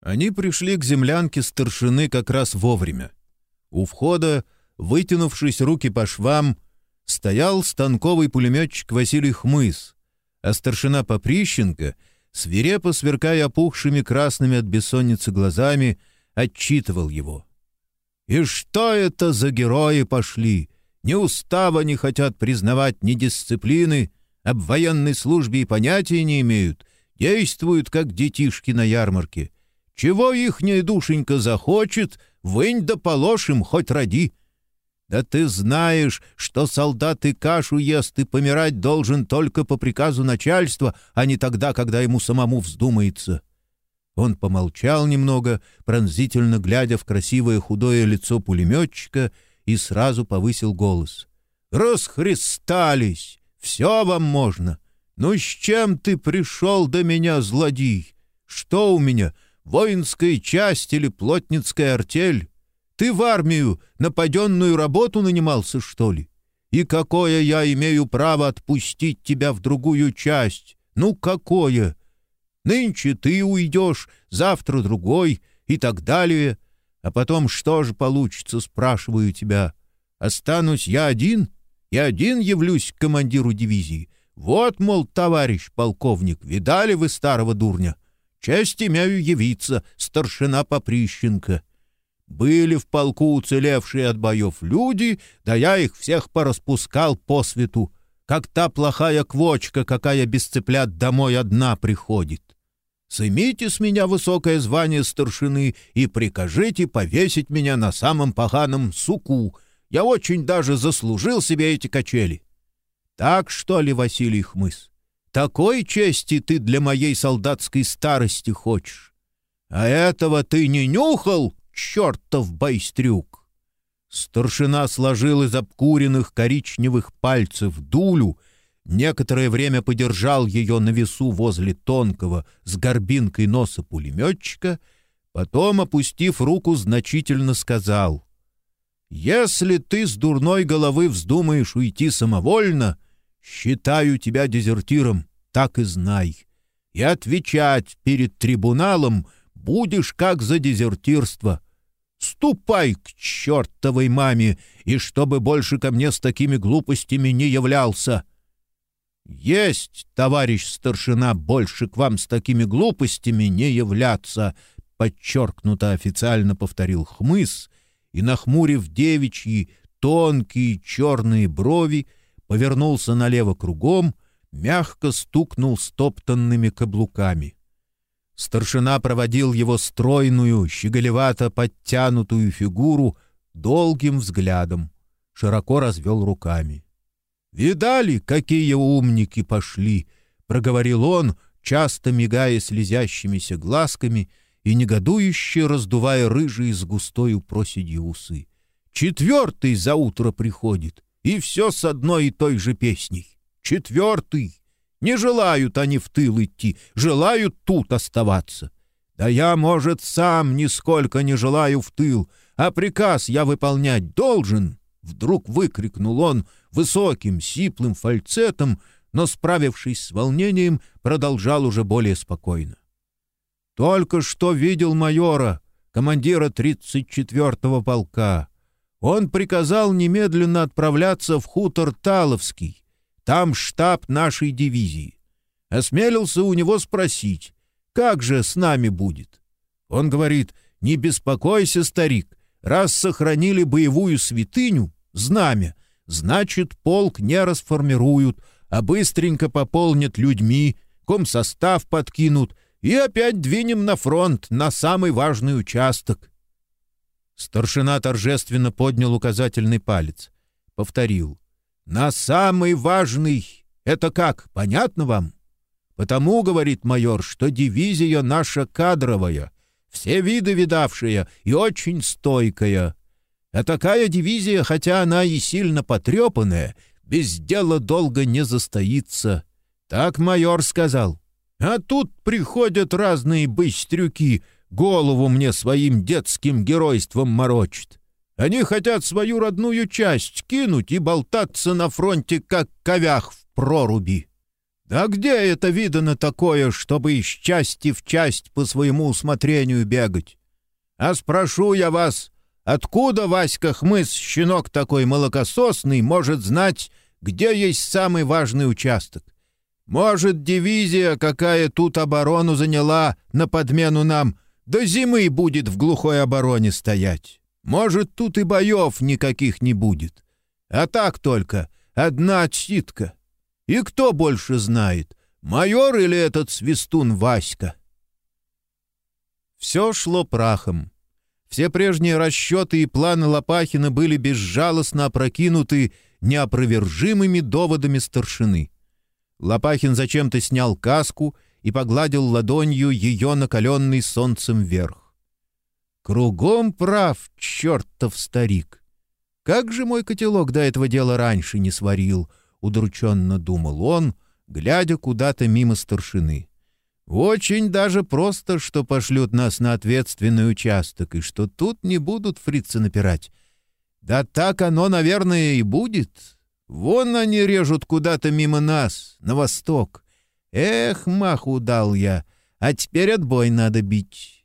Они пришли к землянке старшины как раз вовремя. У входа, вытянувшись руки по швам, стоял станковый пулеметчик Василий Хмыс, а старшина Поприщенко, свирепо сверкая опухшими красными от бессонницы глазами, отчитывал его. «И что это за герои пошли? Ни устава не хотят признавать, ни дисциплины, об военной службе и понятия не имеют, действуют, как детишки на ярмарке. Чего ихняя душенька захочет, вынь да положь им, хоть роди. Да ты знаешь, что солдат и кашу ест и помирать должен только по приказу начальства, а не тогда, когда ему самому вздумается». Он помолчал немного, пронзительно глядя в красивое худое лицо пулеметчика, и сразу повысил голос. «Расхристались! Все вам можно! Ну с чем ты пришел до меня, злодей? Что у меня, воинская часть или плотницкая артель? Ты в армию на паденную работу нанимался, что ли? И какое я имею право отпустить тебя в другую часть? Ну, какое? Нынче ты уйдешь, завтра другой и так далее. А потом что же получится, спрашиваю тебя? Останусь я один? Я один явлюсь к командиру дивизии. Вот, мол, товарищ полковник, видали вы старого дурня? Честь имею явиться, старшина Поприщенко. Были в полку уцелевшие от боев люди, да я их всех пораспускал по свету, как та плохая квочка, какая без цыплят домой одна приходит. Сымите с меня высокое звание старшины и прикажите повесить меня на самом поганом суку. Я очень даже заслужил себе эти качели. Так что ли, Василий Хмыс? Такой чести ты для моей солдатской старости хочешь? А этого ты не нюхал, чертов байстрюк!» Старшина сложил из обкуренных коричневых пальцев дулю, некоторое время подержал ее на весу возле тонкого с горбинкой носа пулеметчика, потом, опустив руку, значительно сказал «Если ты с дурной головы вздумаешь уйти самовольно, считаю тебя дезертиром, так и знай. И отвечать перед трибуналом будешь как за дезертирство». Ступай к чертовой маме, и чтобы больше ко мне с такими глупостями не являлся. Есть, товарищ старшина, больше к вам с такими глупостями не являться, подчеркнуто официально повторил хмыс и, нахмурив девичьи тонкие черные брови, повернулся налево кругом, мягко стукнул стоптанными каблуками. Старшина проводил его стройную, щеголевато подтянутую фигуру долгим взглядом, широко развел руками. «Видали, какие умники пошли!» — проговорил он, часто мигая слезящимися глазками и негодующе раздувая рыжие с густой проседью усы. «Четвертый за утро приходит, и все с одной и той же песней. Четвертый!» Не желают они в тыл идти, желают тут оставаться. Да я, может, сам нисколько не желаю в тыл, а приказ я выполнять должен. Вдруг выкрикнул он высоким, сиплым фальцетом, но, справившись с волнением, продолжал уже более спокойно. Только что видел майора, командира 34-го полка. Он приказал немедленно отправляться в хутор Таловский, там штаб нашей дивизии. Осмелился у него спросить, как же с нами будет. Он говорит, не беспокойся, старик, раз сохранили боевую святыню, знамя, значит, полк не расформируют, а быстренько пополнят людьми, комсостав подкинут и опять двинем на фронт, на самый важный участок. Старшина торжественно поднял указательный палец. Повторил. На самый важный. Это как, понятно вам? Потому, говорит майор, что дивизия наша кадровая, все виды видавшая и очень стойкая. А такая дивизия, хотя она и сильно потрепанная, без дела долго не застоится. Так майор сказал. А тут приходят разные быстрюки, голову мне своим детским геройством морочат. Они хотят свою родную часть кинуть и болтаться на фронте, как ковях в проруби. Да где это видано такое, чтобы из части в часть по своему усмотрению бегать? А спрошу я вас, откуда Васька Хмыс, щенок такой молокососный, может знать, где есть самый важный участок? Может, дивизия, какая тут оборону заняла, на подмену нам, до зимы будет в глухой обороне стоять? Может, тут и боев никаких не будет. А так только одна отсидка. И кто больше знает, майор или этот свистун Васька? Все шло прахом. Все прежние расчеты и планы Лопахина были безжалостно опрокинуты неопровержимыми доводами старшины. Лопахин зачем-то снял каску и погладил ладонью ее накаленный солнцем вверх. Кругом прав, чертов старик. Как же мой котелок до этого дела раньше не сварил —— удрученно думал он, глядя куда-то мимо старшины. «Очень даже просто, что пошлют нас на ответственный участок, и что тут не будут фрицы напирать. Да так оно, наверное, и будет. Вон они режут куда-то мимо нас, на восток. Эх, маху дал я, а теперь отбой надо бить».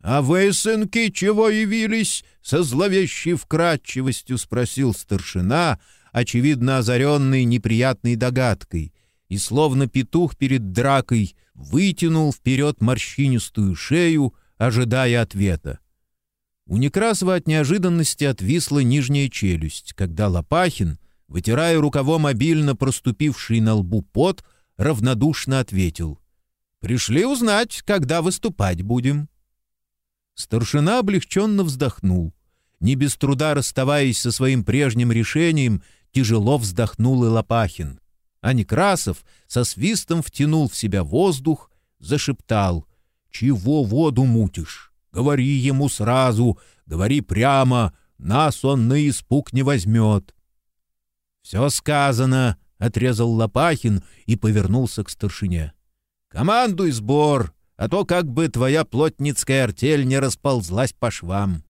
«А вы, сынки, чего явились?» — со зловещей вкрадчивостью спросил старшина — очевидно озаренный неприятной догадкой, и словно петух перед дракой вытянул вперед морщинистую шею, ожидая ответа. У Некрасова от неожиданности отвисла нижняя челюсть, когда Лопахин, вытирая рукавом обильно проступивший на лбу пот, равнодушно ответил. «Пришли узнать, когда выступать будем». Старшина облегченно вздохнул. Не без труда расставаясь со своим прежним решением тяжело вздохнул и Лопахин. А Некрасов со свистом втянул в себя воздух, зашептал. «Чего воду мутишь? Говори ему сразу, говори прямо, нас он на испуг не возьмет». «Все сказано», — отрезал Лопахин и повернулся к старшине. «Командуй сбор, а то как бы твоя плотницкая артель не расползлась по швам».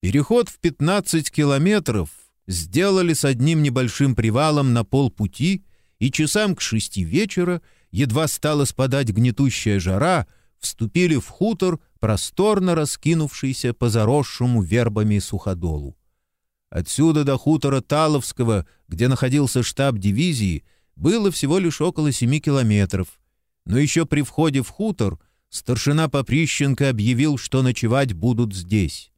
Переход в 15 километров сделали с одним небольшим привалом на полпути, и часам к шести вечера, едва стала спадать гнетущая жара, вступили в хутор, просторно раскинувшийся по заросшему вербами суходолу. Отсюда до хутора Таловского, где находился штаб дивизии, было всего лишь около семи километров. Но еще при входе в хутор старшина Поприщенко объявил, что ночевать будут здесь.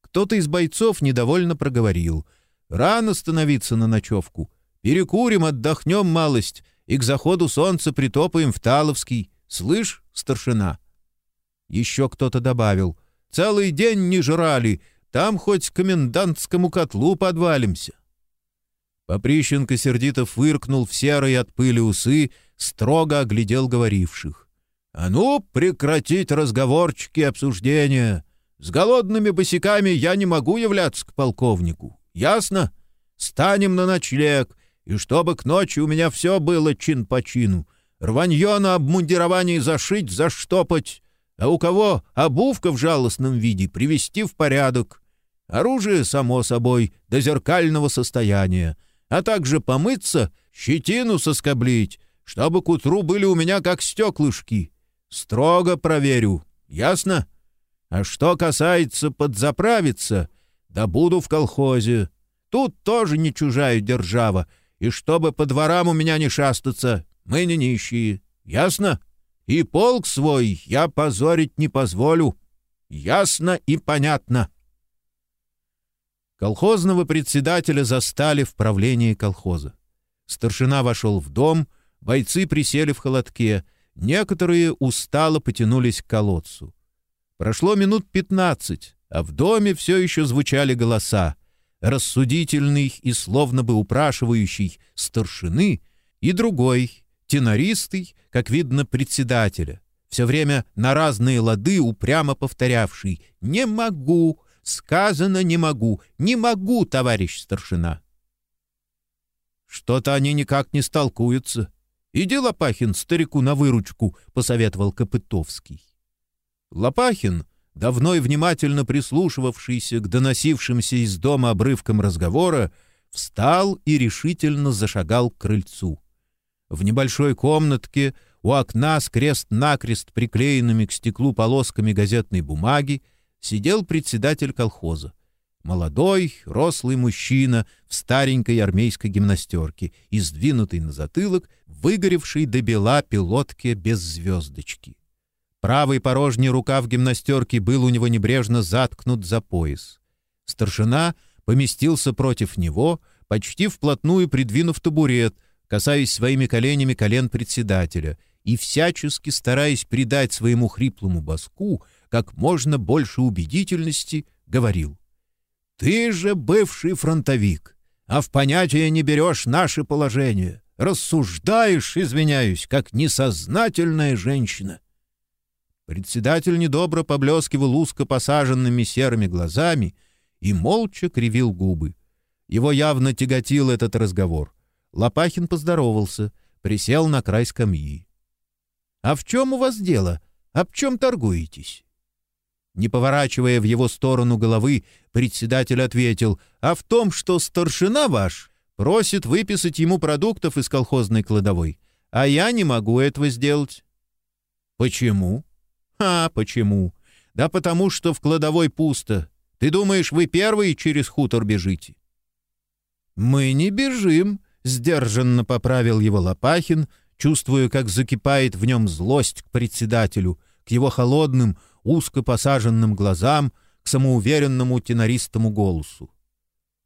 Кто-то из бойцов недовольно проговорил — Рано становиться на ночевку. Перекурим, отдохнем малость и к заходу солнца притопаем в Таловский. Слышь, старшина?» Еще кто-то добавил. «Целый день не жрали, там хоть к комендантскому котлу подвалимся». Поприщенко сердито фыркнул в серые от пыли усы, строго оглядел говоривших. «А ну, прекратить разговорчики и обсуждения! С голодными босиками я не могу являться к полковнику. Ясно? Станем на ночлег, и чтобы к ночи у меня все было чин по чину. Рванье на обмундировании зашить, заштопать, а у кого обувка в жалостном виде привести в порядок. Оружие, само собой, до зеркального состояния, а также помыться, щетину соскоблить, чтобы к утру были у меня как стеклышки. Строго проверю. Ясно? А что касается подзаправиться, да буду в колхозе. Тут тоже не чужая держава, и чтобы по дворам у меня не шастаться, мы не нищие. Ясно? И полк свой я позорить не позволю. Ясно и понятно. Колхозного председателя застали в правлении колхоза. Старшина вошел в дом, бойцы присели в холодке, некоторые устало потянулись к колодцу. Прошло минут пятнадцать а в доме все еще звучали голоса, рассудительный и словно бы упрашивающий старшины и другой, тенористый, как видно, председателя, все время на разные лады упрямо повторявший «Не могу», «Сказано не могу», «Не могу, товарищ старшина». «Что-то они никак не столкуются. Иди, Лопахин, старику на выручку», — посоветовал Копытовский. Лопахин — давно и внимательно прислушивавшийся к доносившимся из дома обрывкам разговора, встал и решительно зашагал к крыльцу. В небольшой комнатке у окна с крест-накрест приклеенными к стеклу полосками газетной бумаги сидел председатель колхоза. Молодой, рослый мужчина в старенькой армейской гимнастерке и сдвинутый на затылок, выгоревший до бела пилотке без звездочки. Правый порожний рукав гимнастерки был у него небрежно заткнут за пояс. Старшина поместился против него, почти вплотную придвинув табурет, касаясь своими коленями колен председателя и всячески стараясь придать своему хриплому баску как можно больше убедительности, говорил. «Ты же бывший фронтовик, а в понятие не берешь наше положение. Рассуждаешь, извиняюсь, как несознательная женщина. Председатель недобро поблескивал узко посаженными серыми глазами и молча кривил губы. Его явно тяготил этот разговор. Лопахин поздоровался, присел на край скамьи. — А в чем у вас дело? Об чем торгуетесь? Не поворачивая в его сторону головы, председатель ответил, «А в том, что старшина ваш просит выписать ему продуктов из колхозной кладовой, а я не могу этого сделать». «Почему?» «А, почему? Да потому что в кладовой пусто. Ты думаешь, вы первые через хутор бежите?» «Мы не бежим», — сдержанно поправил его Лопахин, чувствуя, как закипает в нем злость к председателю, к его холодным, узко посаженным глазам, к самоуверенному тенористому голосу.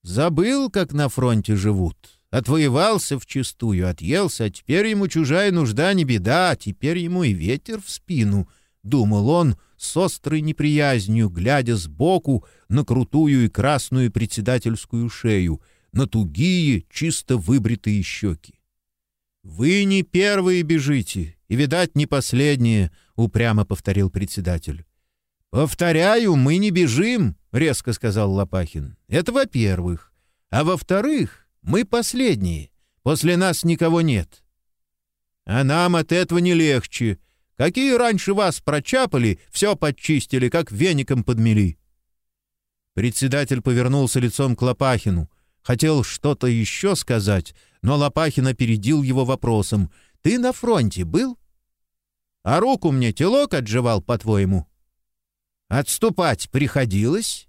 «Забыл, как на фронте живут. Отвоевался вчистую, отъелся, а теперь ему чужая нужда не беда, а теперь ему и ветер в спину», — думал он с острой неприязнью, глядя сбоку на крутую и красную председательскую шею, на тугие, чисто выбритые щеки. «Вы не первые бежите, и, видать, не последние», — упрямо повторил председатель. «Повторяю, мы не бежим», — резко сказал Лопахин. «Это во-первых. А во-вторых, мы последние. После нас никого нет». «А нам от этого не легче», Какие раньше вас прочапали, все подчистили, как веником подмели. Председатель повернулся лицом к Лопахину. Хотел что-то еще сказать, но Лопахин опередил его вопросом. «Ты на фронте был?» «А руку мне телок отживал, по-твоему?» «Отступать приходилось?»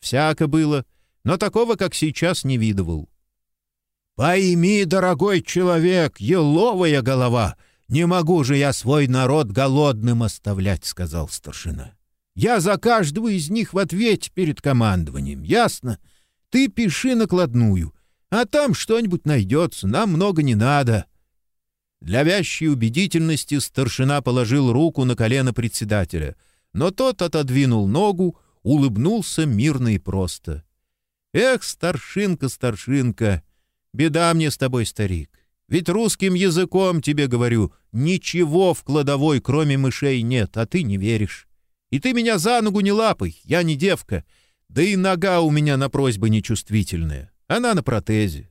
«Всяко было, но такого, как сейчас, не видывал». «Пойми, дорогой человек, еловая голова!» «Не могу же я свой народ голодным оставлять», — сказал старшина. «Я за каждого из них в ответе перед командованием, ясно? Ты пиши накладную, а там что-нибудь найдется, нам много не надо». Для вящей убедительности старшина положил руку на колено председателя, но тот отодвинул ногу, улыбнулся мирно и просто. «Эх, старшинка, старшинка, беда мне с тобой, старик. Ведь русским языком, тебе говорю, ничего в кладовой, кроме мышей, нет, а ты не веришь. И ты меня за ногу не лапай, я не девка. Да и нога у меня на просьбы нечувствительная. Она на протезе.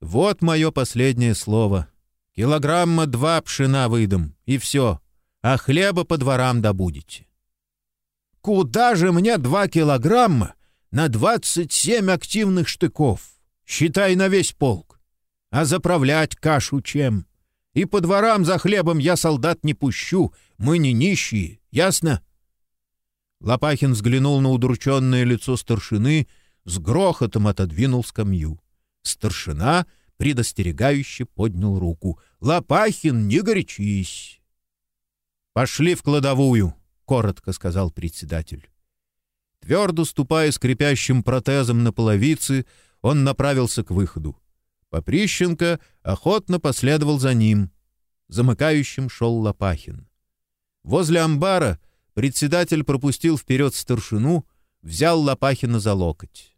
Вот мое последнее слово. Килограмма два пшена выдам, и все. А хлеба по дворам добудете. Куда же мне два килограмма на двадцать семь активных штыков? Считай на весь полк. А заправлять кашу чем? И по дворам за хлебом я солдат не пущу, мы не нищие, ясно?» Лопахин взглянул на удрученное лицо старшины, с грохотом отодвинул скамью. Старшина предостерегающе поднял руку. «Лопахин, не горячись!» «Пошли в кладовую», — коротко сказал председатель. Твердо ступая скрипящим протезом на половице, он направился к выходу. Поприщенко охотно последовал за ним. Замыкающим шел Лопахин. Возле амбара председатель пропустил вперед старшину, взял Лопахина за локоть.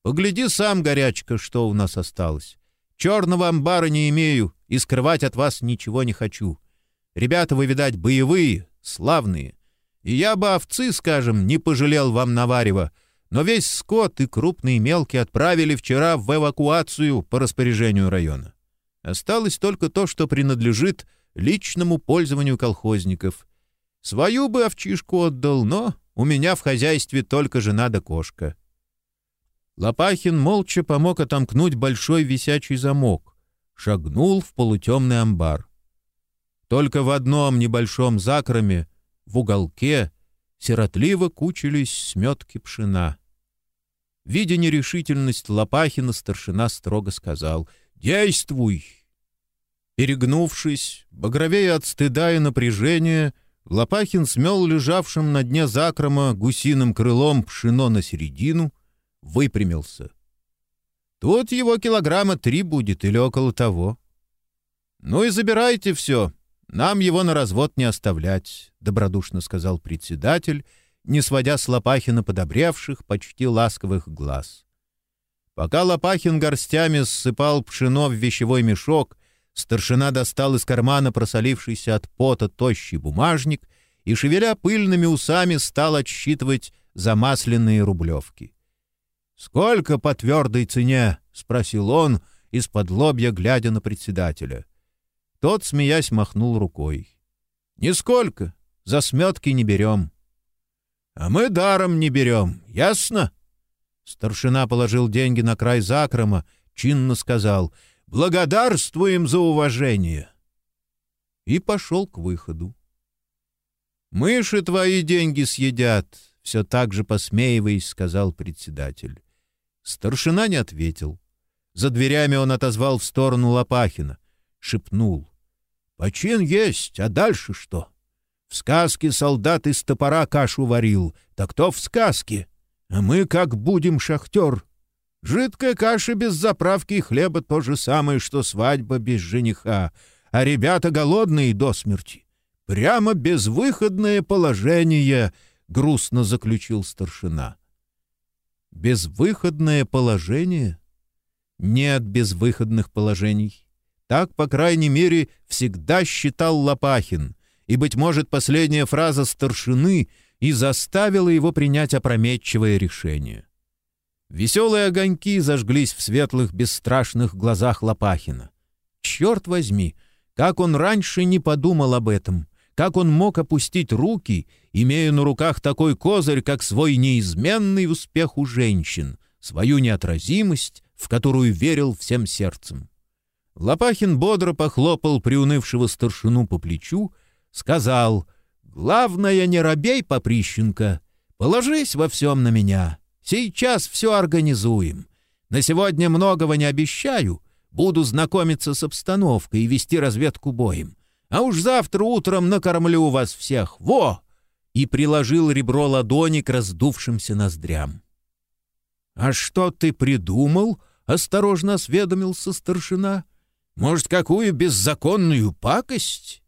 «Погляди сам, горячка, что у нас осталось. Черного амбара не имею и скрывать от вас ничего не хочу. Ребята вы, видать, боевые, славные. И я бы овцы, скажем, не пожалел вам наварева, но весь скот и крупный и мелкий отправили вчера в эвакуацию по распоряжению района. Осталось только то, что принадлежит личному пользованию колхозников. Свою бы овчишку отдал, но у меня в хозяйстве только жена да кошка. Лопахин молча помог отомкнуть большой висячий замок, шагнул в полутемный амбар. Только в одном небольшом закроме, в уголке, сиротливо кучились сметки пшена. Видя нерешительность Лопахина, старшина строго сказал «Действуй!». Перегнувшись, багровея от стыда и напряжения, Лопахин смел лежавшим на дне закрома гусиным крылом пшено на середину, выпрямился. Тут его килограмма три будет или около того. «Ну и забирайте все, нам его на развод не оставлять», — добродушно сказал председатель, не сводя с Лопахина подобревших, почти ласковых глаз. Пока Лопахин горстями ссыпал пшено в вещевой мешок, Старшина достал из кармана просолившийся от пота тощий бумажник и, шевеля пыльными усами, стал отсчитывать замасленные рублевки. «Сколько по твердой цене?» — спросил он, из-под лобья глядя на председателя. Тот, смеясь, махнул рукой. «Нисколько. За сметки не берем». «А мы даром не берем, ясно?» Старшина положил деньги на край закрома, чинно сказал — Благодарствуем за уважение!» И пошел к выходу. «Мыши твои деньги съедят», — все так же посмеиваясь, сказал председатель. Старшина не ответил. За дверями он отозвал в сторону Лопахина, шепнул. «Почин есть, а дальше что? В сказке солдат из топора кашу варил, так кто в сказке? А мы как будем, шахтер?» Жидкая каша без заправки и хлеба то же самое, что свадьба без жениха, а ребята голодные до смерти. Прямо безвыходное положение, — грустно заключил старшина. Безвыходное положение? Нет безвыходных положений. Так, по крайней мере, всегда считал Лопахин, и, быть может, последняя фраза старшины и заставила его принять опрометчивое решение. Веселые огоньки зажглись в светлых, бесстрашных глазах Лопахина. Черт возьми, как он раньше не подумал об этом, как он мог опустить руки, имея на руках такой козырь, как свой неизменный успех у женщин, свою неотразимость, в которую верил всем сердцем. Лопахин бодро похлопал приунывшего старшину по плечу, сказал «Главное, не робей, Поприщенко, положись во всем на меня». Сейчас все организуем. На сегодня многого не обещаю. Буду знакомиться с обстановкой и вести разведку боем. А уж завтра утром накормлю вас всех. Во!» И приложил ребро ладони к раздувшимся ноздрям. «А что ты придумал?» — осторожно осведомился старшина. «Может, какую беззаконную пакость?»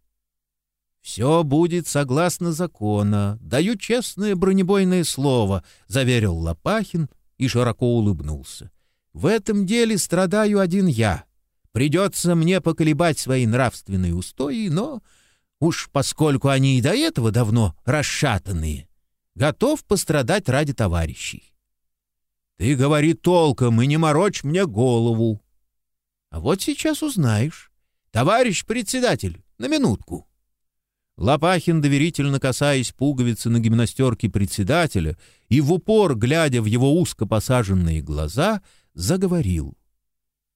«Все будет согласно закона. Даю честное бронебойное слово», — заверил Лопахин и широко улыбнулся. «В этом деле страдаю один я. Придется мне поколебать свои нравственные устои, но уж поскольку они и до этого давно расшатанные, готов пострадать ради товарищей». «Ты говори толком и не морочь мне голову». «А вот сейчас узнаешь. Товарищ председатель, на минутку». Лопахин, доверительно касаясь пуговицы на гимнастерке председателя и в упор, глядя в его узко посаженные глаза, заговорил.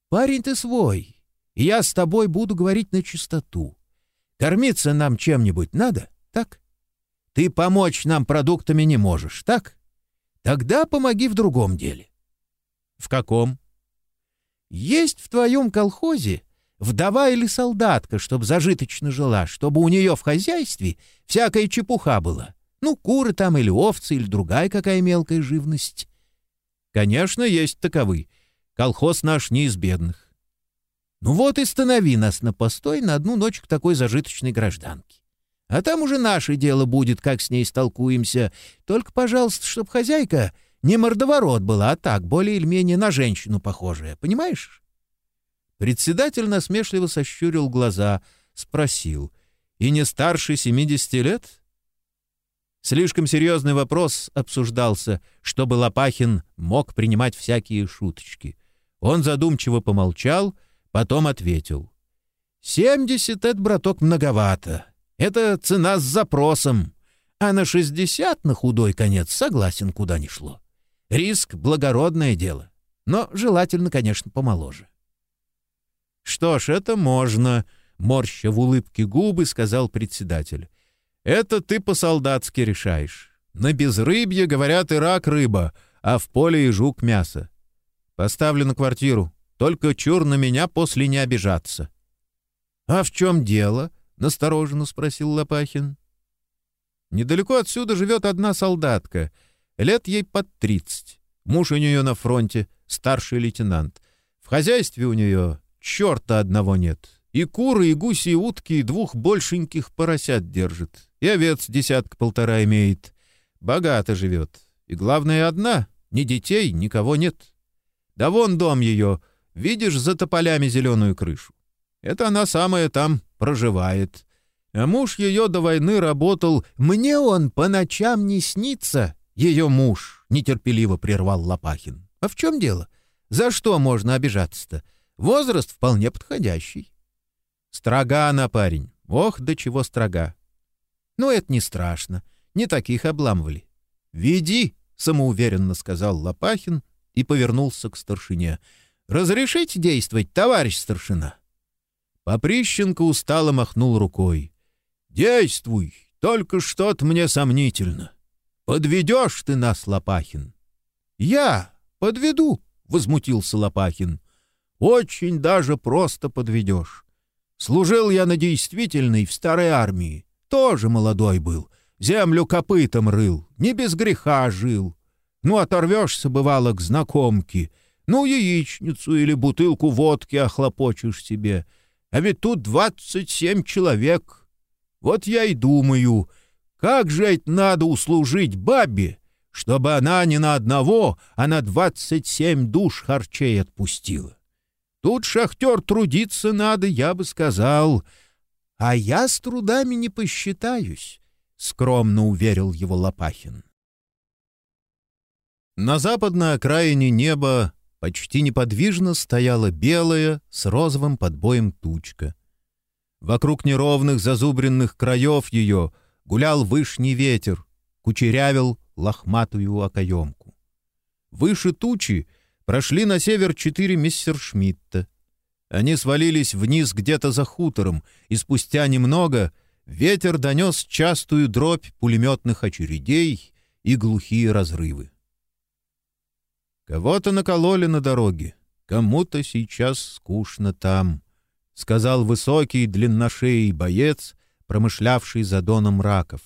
«Парень ты свой, и я с тобой буду говорить на чистоту. Кормиться нам чем-нибудь надо, так? Ты помочь нам продуктами не можешь, так? Тогда помоги в другом деле». «В каком?» «Есть в твоем колхозе вдова или солдатка, чтоб зажиточно жила, чтобы у нее в хозяйстве всякая чепуха была. Ну, куры там или овцы, или другая какая мелкая живность. Конечно, есть таковы. Колхоз наш не из бедных. Ну вот и станови нас на постой на одну ночь к такой зажиточной гражданке. А там уже наше дело будет, как с ней столкуемся. Только, пожалуйста, чтоб хозяйка не мордоворот была, а так, более или менее на женщину похожая. Понимаешь? Председатель насмешливо сощурил глаза, спросил. «И не старше семидесяти лет?» Слишком серьезный вопрос обсуждался, чтобы Лопахин мог принимать всякие шуточки. Он задумчиво помолчал, потом ответил. «Семьдесят — это, браток, многовато. Это цена с запросом. А на шестьдесят, на худой конец, согласен, куда ни шло. Риск — благородное дело. но желательно, конечно, помоложе. «Что ж, это можно», — морща в улыбке губы, сказал председатель. «Это ты по-солдатски решаешь. На безрыбье, говорят, и рак рыба, а в поле и жук мясо. Поставлю на квартиру, только чур на меня после не обижаться». «А в чем дело?» — настороженно спросил Лопахин. «Недалеко отсюда живет одна солдатка. Лет ей под тридцать. Муж у нее на фронте, старший лейтенант. В хозяйстве у нее черта одного нет. И куры, и гуси, и утки, и двух большеньких поросят держит. И овец десятка-полтора имеет. Богато живет. И главное одна, ни детей, никого нет. Да вон дом ее, видишь за тополями зеленую крышу. Это она самая там проживает. А муж ее до войны работал. Мне он по ночам не снится. Ее муж нетерпеливо прервал Лопахин. А в чем дело? За что можно обижаться-то? Возраст вполне подходящий. Строга она, парень. Ох, до чего строга. Но это не страшно. Не таких обламывали. «Веди!» — самоуверенно сказал Лопахин и повернулся к старшине. «Разрешите действовать, товарищ старшина?» Поприщенко устало махнул рукой. «Действуй! Только что-то мне сомнительно. Подведешь ты нас, Лопахин!» «Я подведу!» — возмутился Лопахин. Очень даже просто подведешь. Служил я на действительной в старой армии. Тоже молодой был. Землю копытом рыл. Не без греха жил. Ну, оторвешься, бывало, к знакомке. Ну, яичницу или бутылку водки охлопочешь себе. А ведь тут двадцать семь человек. Вот я и думаю, как же это надо услужить бабе, чтобы она не на одного, а на двадцать семь душ харчей отпустила. Тут шахтер трудиться надо, я бы сказал. А я с трудами не посчитаюсь, — скромно уверил его Лопахин. На западной окраине неба почти неподвижно стояла белая с розовым подбоем тучка. Вокруг неровных зазубренных краев ее гулял вышний ветер, кучерявил лохматую окоемку. Выше тучи прошли на север четыре мистершмитта. Они свалились вниз где-то за хутором, и спустя немного ветер донес частую дробь пулеметных очередей и глухие разрывы. «Кого-то накололи на дороге, кому-то сейчас скучно там», — сказал высокий длинношеий боец, промышлявший за доном раков.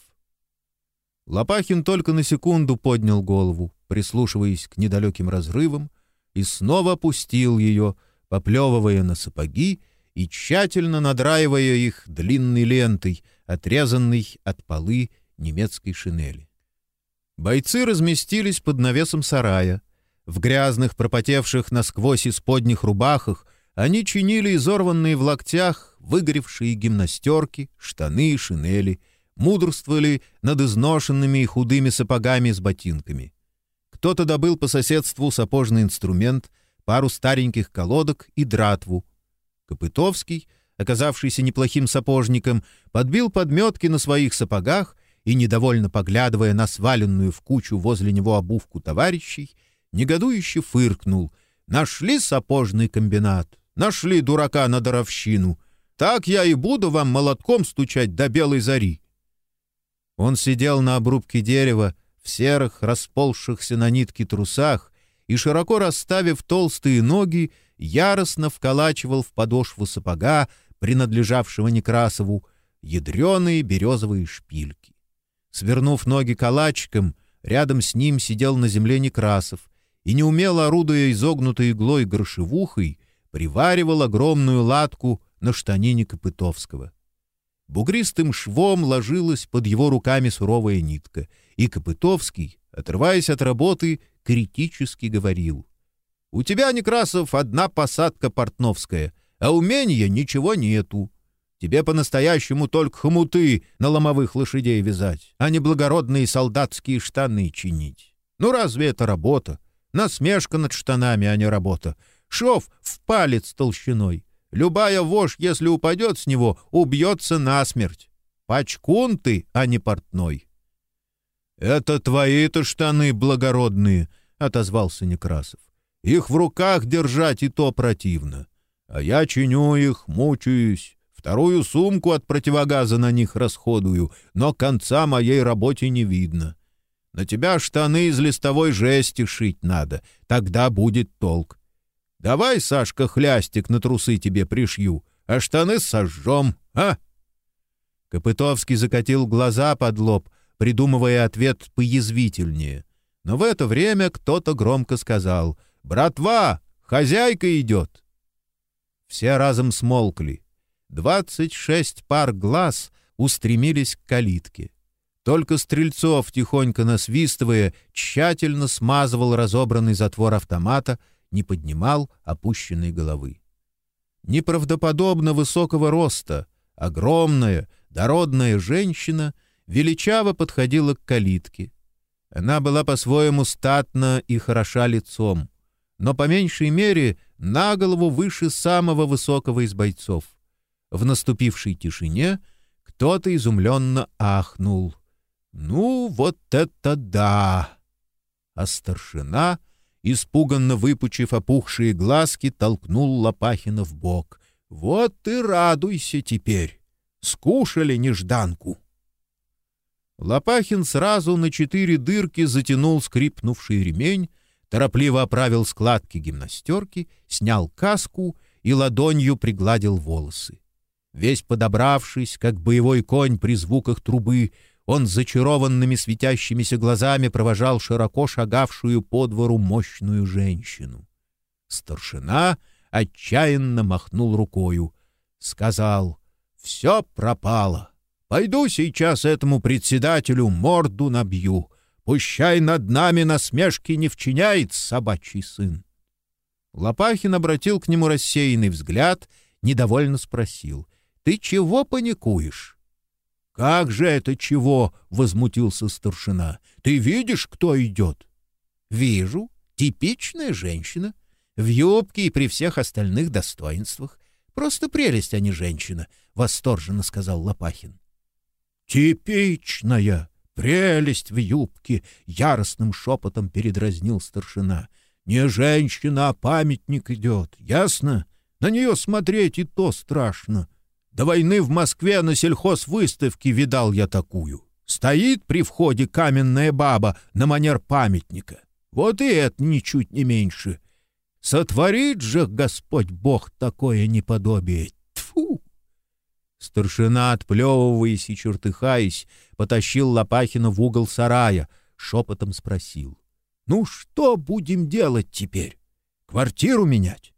Лопахин только на секунду поднял голову, прислушиваясь к недалеким разрывам, и снова опустил ее, поплевывая на сапоги и тщательно надраивая их длинной лентой, отрезанной от полы немецкой шинели. Бойцы разместились под навесом сарая. В грязных, пропотевших насквозь исподних рубахах они чинили изорванные в локтях выгоревшие гимнастерки, штаны и шинели, мудрствовали над изношенными и худыми сапогами с ботинками. Кто-то добыл по соседству сапожный инструмент, пару стареньких колодок и дратву. Копытовский, оказавшийся неплохим сапожником, подбил подметки на своих сапогах и, недовольно поглядывая на сваленную в кучу возле него обувку товарищей, негодующе фыркнул. «Нашли сапожный комбинат, нашли дурака на даровщину. Так я и буду вам молотком стучать до белой зари». Он сидел на обрубке дерева, в серых, расползшихся на нитке трусах и, широко расставив толстые ноги, яростно вколачивал в подошву сапога, принадлежавшего Некрасову, ядреные березовые шпильки. Свернув ноги калачиком, рядом с ним сидел на земле Некрасов и, неумело орудуя изогнутой иглой грошевухой, приваривал огромную латку на штанине Копытовского. Бугристым швом ложилась под его руками суровая нитка — и Копытовский, отрываясь от работы, критически говорил. «У тебя, Некрасов, одна посадка портновская, а умения ничего нету. Тебе по-настоящему только хомуты на ломовых лошадей вязать, а не благородные солдатские штаны чинить. Ну разве это работа? Насмешка над штанами, а не работа. Шов в палец толщиной. Любая вошь, если упадет с него, убьется насмерть. Пачкун ты, а не портной. «Это твои-то штаны благородные», — отозвался Некрасов. Их в руках держать и то противно. А я чиню их, мучаюсь, вторую сумку от противогаза на них расходую, но конца моей работе не видно. На тебя штаны из листовой жести шить надо, тогда будет толк. Давай, Сашка, хлястик на трусы тебе пришью, а штаны сожжем, а?» Копытовский закатил глаза под лоб, придумывая ответ поязвительнее. Но в это время кто-то громко сказал «Братва, хозяйка идет!» Все разом смолкли. Двадцать шесть пар глаз устремились к калитке. Только Стрельцов, тихонько насвистывая, тщательно смазывал разобранный затвор автомата, не поднимал опущенной головы. Неправдоподобно высокого роста, огромная, дородная женщина величаво подходила к калитке. Она была по-своему статна и хороша лицом, но по меньшей мере на голову выше самого высокого из бойцов. В наступившей тишине кто-то изумленно ахнул. «Ну, вот это да!» А старшина, испуганно выпучив опухшие глазки, толкнул Лопахина в бок. «Вот и радуйся теперь! Скушали нежданку!» Лопахин сразу на четыре дырки затянул скрипнувший ремень, торопливо оправил складки гимнастерки, снял каску и ладонью пригладил волосы. Весь подобравшись, как боевой конь при звуках трубы, он зачарованными светящимися глазами провожал широко шагавшую по двору мощную женщину. Старшина отчаянно махнул рукою. Сказал, «Все пропало. Пойду сейчас этому председателю морду набью. Пущай над нами насмешки не вчиняет собачий сын». Лопахин обратил к нему рассеянный взгляд, недовольно спросил, «Ты чего паникуешь?» «Как же это чего?» — возмутился старшина. «Ты видишь, кто идет?» «Вижу. Типичная женщина. В юбке и при всех остальных достоинствах. Просто прелесть, а не женщина», — восторженно сказал Лопахин. «Типичная прелесть в юбке!» — яростным шепотом передразнил старшина. «Не женщина, а памятник идет, ясно? На нее смотреть и то страшно. До войны в Москве на сельхозвыставке видал я такую. Стоит при входе каменная баба на манер памятника. Вот и это ничуть не меньше. Сотворит же Господь Бог такое неподобие. Тьфу! Старшина, отплевываясь и чертыхаясь, потащил Лопахина в угол сарая, шепотом спросил. — Ну что будем делать теперь? Квартиру менять?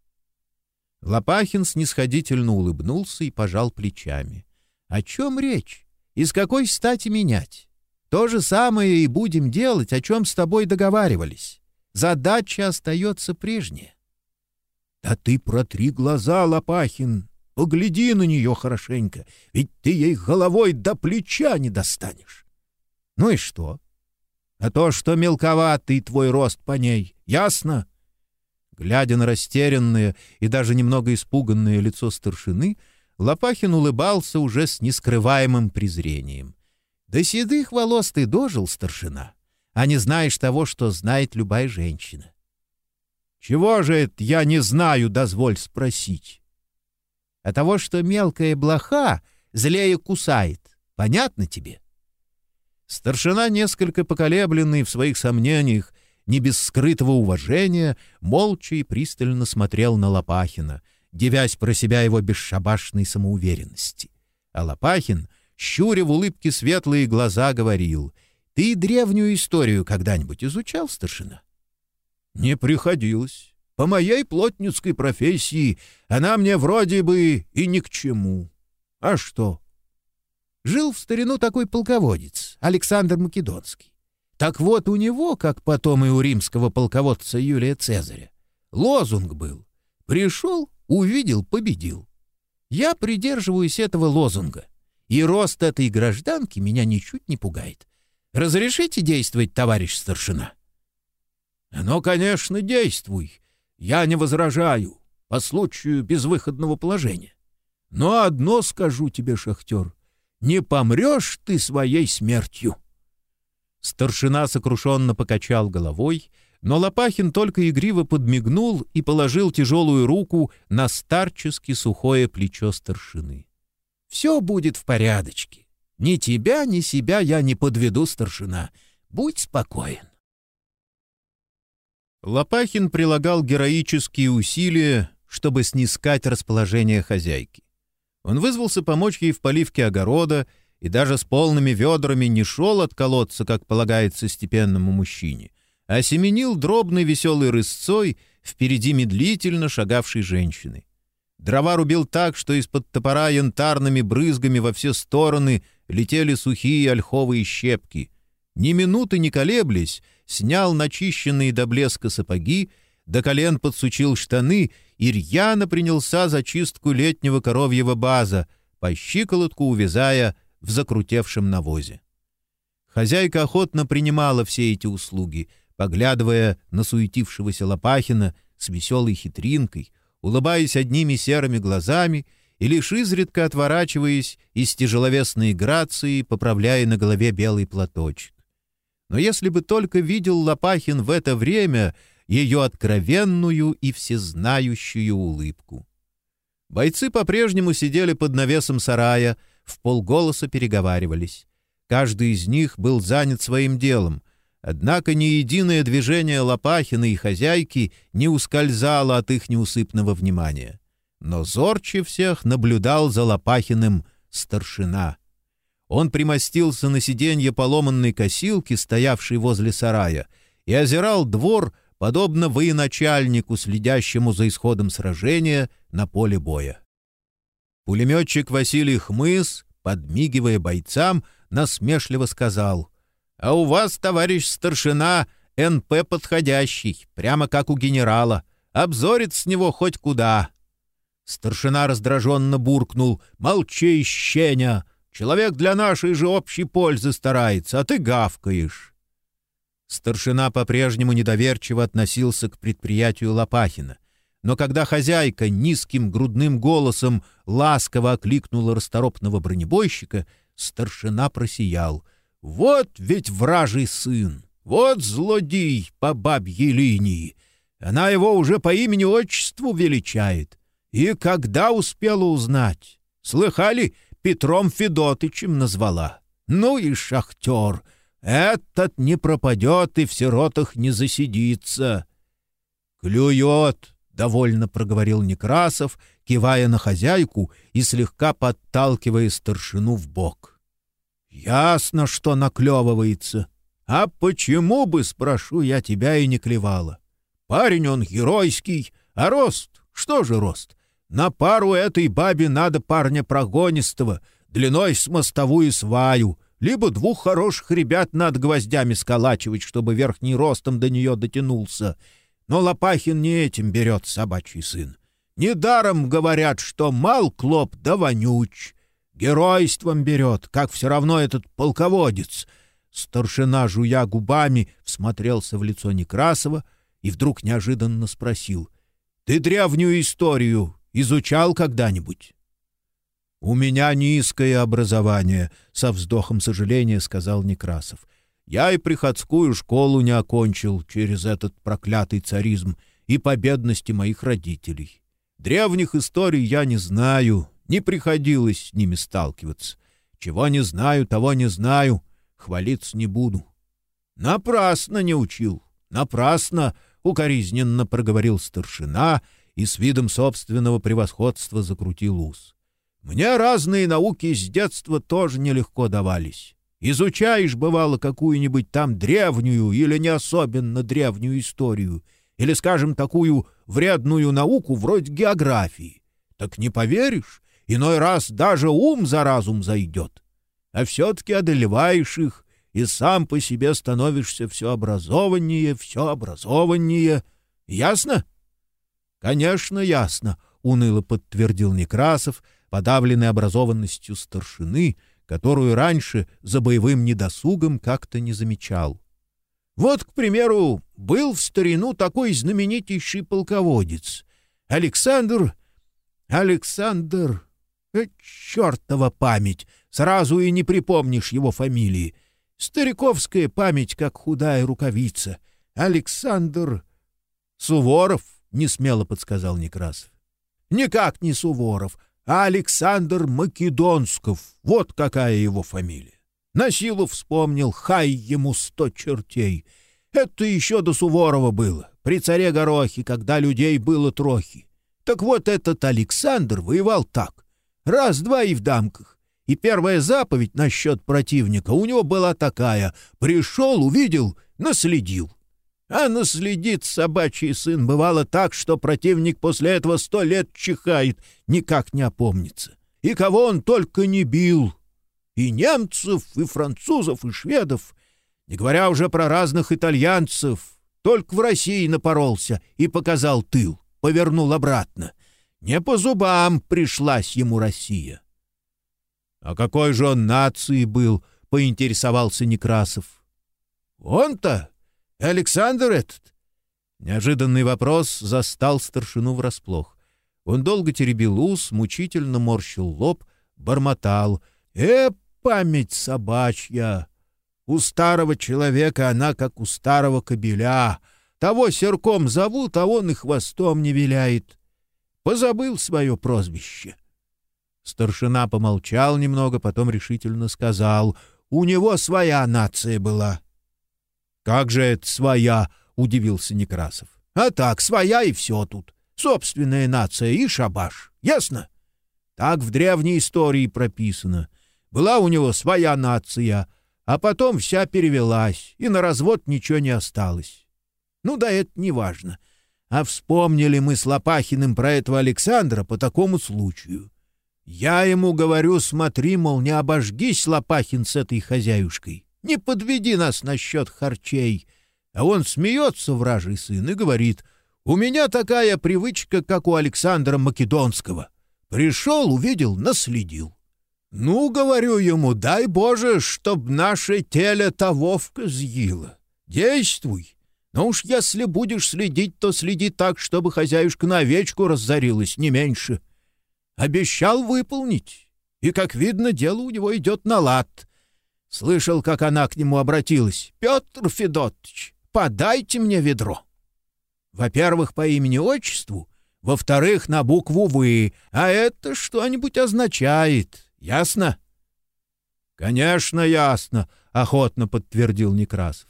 Лопахин снисходительно улыбнулся и пожал плечами. — О чем речь? Из какой стати менять? То же самое и будем делать, о чем с тобой договаривались. Задача остается прежняя. — Да ты протри глаза, Лопахин, Погляди на нее хорошенько, ведь ты ей головой до плеча не достанешь. Ну и что? А то, что мелковатый твой рост по ней, ясно? Глядя на растерянное и даже немного испуганное лицо старшины, Лопахин улыбался уже с нескрываемым презрением. «До седых волос ты дожил, старшина, а не знаешь того, что знает любая женщина». «Чего же это я не знаю, дозволь спросить?» а того, что мелкая блоха злее кусает. Понятно тебе? Старшина, несколько поколебленный в своих сомнениях, не без скрытого уважения, молча и пристально смотрел на Лопахина, девясь про себя его бесшабашной самоуверенности. А Лопахин, щуря в улыбке светлые глаза, говорил, «Ты древнюю историю когда-нибудь изучал, старшина?» «Не приходилось». По моей плотницкой профессии она мне вроде бы и ни к чему. А что? Жил в старину такой полководец, Александр Македонский. Так вот у него, как потом и у римского полководца Юлия Цезаря, лозунг был «Пришел, увидел, победил». Я придерживаюсь этого лозунга, и рост этой гражданки меня ничуть не пугает. Разрешите действовать, товарищ старшина? — Ну, конечно, действуй, я не возражаю по случаю безвыходного положения. Но одно скажу тебе, шахтер, не помрешь ты своей смертью. Старшина сокрушенно покачал головой, Но Лопахин только игриво подмигнул и положил тяжелую руку на старчески сухое плечо старшины. «Все будет в порядочке. Ни тебя, ни себя я не подведу, старшина. Будь спокоен». Лопахин прилагал героические усилия, чтобы снискать расположение хозяйки. Он вызвался помочь ей в поливке огорода и даже с полными ведрами не шел от колодца, как полагается степенному мужчине, а семенил дробной веселой рысцой впереди медлительно шагавшей женщины. Дрова рубил так, что из-под топора янтарными брызгами во все стороны летели сухие ольховые щепки. Ни минуты не колеблясь, снял начищенные до блеска сапоги, до колен подсучил штаны и рьяно принялся за чистку летнего коровьего база, по щиколотку увязая в закрутевшем навозе. Хозяйка охотно принимала все эти услуги — поглядывая на суетившегося Лопахина с веселой хитринкой, улыбаясь одними серыми глазами и лишь изредка отворачиваясь из тяжеловесной грации, поправляя на голове белый платочек. Но если бы только видел Лопахин в это время ее откровенную и всезнающую улыбку. Бойцы по-прежнему сидели под навесом сарая, в полголоса переговаривались. Каждый из них был занят своим делом — Однако ни единое движение Лопахина и хозяйки не ускользало от их неусыпного внимания. Но зорче всех наблюдал за Лопахиным старшина. Он примостился на сиденье поломанной косилки, стоявшей возле сарая, и озирал двор, подобно военачальнику, следящему за исходом сражения на поле боя. Пулеметчик Василий Хмыс, подмигивая бойцам, насмешливо сказал — а у вас, товарищ старшина, НП подходящий, прямо как у генерала. Обзорит с него хоть куда. Старшина раздраженно буркнул. «Молчи, щеня! Человек для нашей же общей пользы старается, а ты гавкаешь!» Старшина по-прежнему недоверчиво относился к предприятию Лопахина. Но когда хозяйка низким грудным голосом ласково окликнула расторопного бронебойщика, старшина просиял — вот ведь вражий сын, вот злодей по бабьей линии. Она его уже по имени-отчеству величает. И когда успела узнать? Слыхали, Петром Федотычем назвала. Ну и шахтер. Этот не пропадет и в сиротах не засидится. Клюет, — довольно проговорил Некрасов, кивая на хозяйку и слегка подталкивая старшину в бок. Ясно, что наклевывается. А почему бы, спрошу я тебя, и не клевала? Парень он геройский, а рост? Что же рост? На пару этой бабе надо парня прогонистого, длиной с мостовую сваю, либо двух хороших ребят над гвоздями сколачивать, чтобы верхний ростом до нее дотянулся. Но Лопахин не этим берет собачий сын. Недаром говорят, что мал клоп да вонюч. Геройством берет, как все равно этот полководец. Старшина, жуя губами, всмотрелся в лицо Некрасова и вдруг неожиданно спросил. — Ты древнюю историю изучал когда-нибудь? — У меня низкое образование, — со вздохом сожаления сказал Некрасов. — Я и приходскую школу не окончил через этот проклятый царизм и по бедности моих родителей. Древних историй я не знаю, не приходилось с ними сталкиваться. Чего не знаю, того не знаю, хвалиться не буду. Напрасно не учил, напрасно, укоризненно проговорил старшина и с видом собственного превосходства закрутил ус. Мне разные науки с детства тоже нелегко давались. Изучаешь, бывало, какую-нибудь там древнюю или не особенно древнюю историю, или, скажем, такую вредную науку вроде географии. Так не поверишь, Иной раз даже ум за разум зайдет. А все-таки одолеваешь их, и сам по себе становишься все образованнее, все образованнее. Ясно? — Конечно, ясно, — уныло подтвердил Некрасов, подавленный образованностью старшины, которую раньше за боевым недосугом как-то не замечал. Вот, к примеру, был в старину такой знаменитейший полководец. Александр... Александр... Э, чертова память! Сразу и не припомнишь его фамилии. Стариковская память, как худая рукавица. Александр Суворов, — несмело подсказал Некрасов. Никак не Суворов, Александр Македонсков. Вот какая его фамилия. На силу вспомнил, хай ему сто чертей. Это еще до Суворова было, при царе Горохе, когда людей было трохи. Так вот этот Александр воевал так. Раз-два и в дамках. И первая заповедь насчет противника у него была такая. Пришел, увидел, наследил. А наследит собачий сын бывало так, что противник после этого сто лет чихает, никак не опомнится. И кого он только не бил. И немцев, и французов, и шведов. Не говоря уже про разных итальянцев. Только в России напоролся и показал тыл, повернул обратно. Не по зубам пришлась ему Россия. — А какой же он нации был? — поинтересовался Некрасов. — Он-то Александр этот?» Неожиданный вопрос застал старшину врасплох. Он долго теребил ус, мучительно морщил лоб, бормотал. «Э, память собачья! У старого человека она, как у старого кобеля. Того серком зовут, а он и хвостом не виляет. Позабыл свое прозвище». Старшина помолчал немного, потом решительно сказал. «У него своя нация была». «Как же это своя?» — удивился Некрасов. «А так, своя и все тут. Собственная нация и шабаш. Ясно?» Так в древней истории прописано. Была у него своя нация, а потом вся перевелась, и на развод ничего не осталось. Ну да это не важно. А вспомнили мы с Лопахиным про этого Александра по такому случаю. Я ему говорю, смотри, мол, не обожгись, Лопахин, с этой хозяюшкой. Не подведи нас насчет харчей. А он смеется, вражий сын, и говорит, у меня такая привычка, как у Александра Македонского. Пришел, увидел, наследил. Ну, говорю ему, дай Боже, чтоб наше теле тавовка съела. Действуй. Но уж если будешь следить, то следи так, чтобы хозяюшка на овечку разорилась, не меньше. Обещал выполнить. И, как видно, дело у него идет на лад — Слышал, как она к нему обратилась. «Петр Федотович, подайте мне ведро». Во-первых, по имени-отчеству, во-вторых, на букву «вы», а это что-нибудь означает. Ясно? «Конечно, ясно», — охотно подтвердил Некрасов.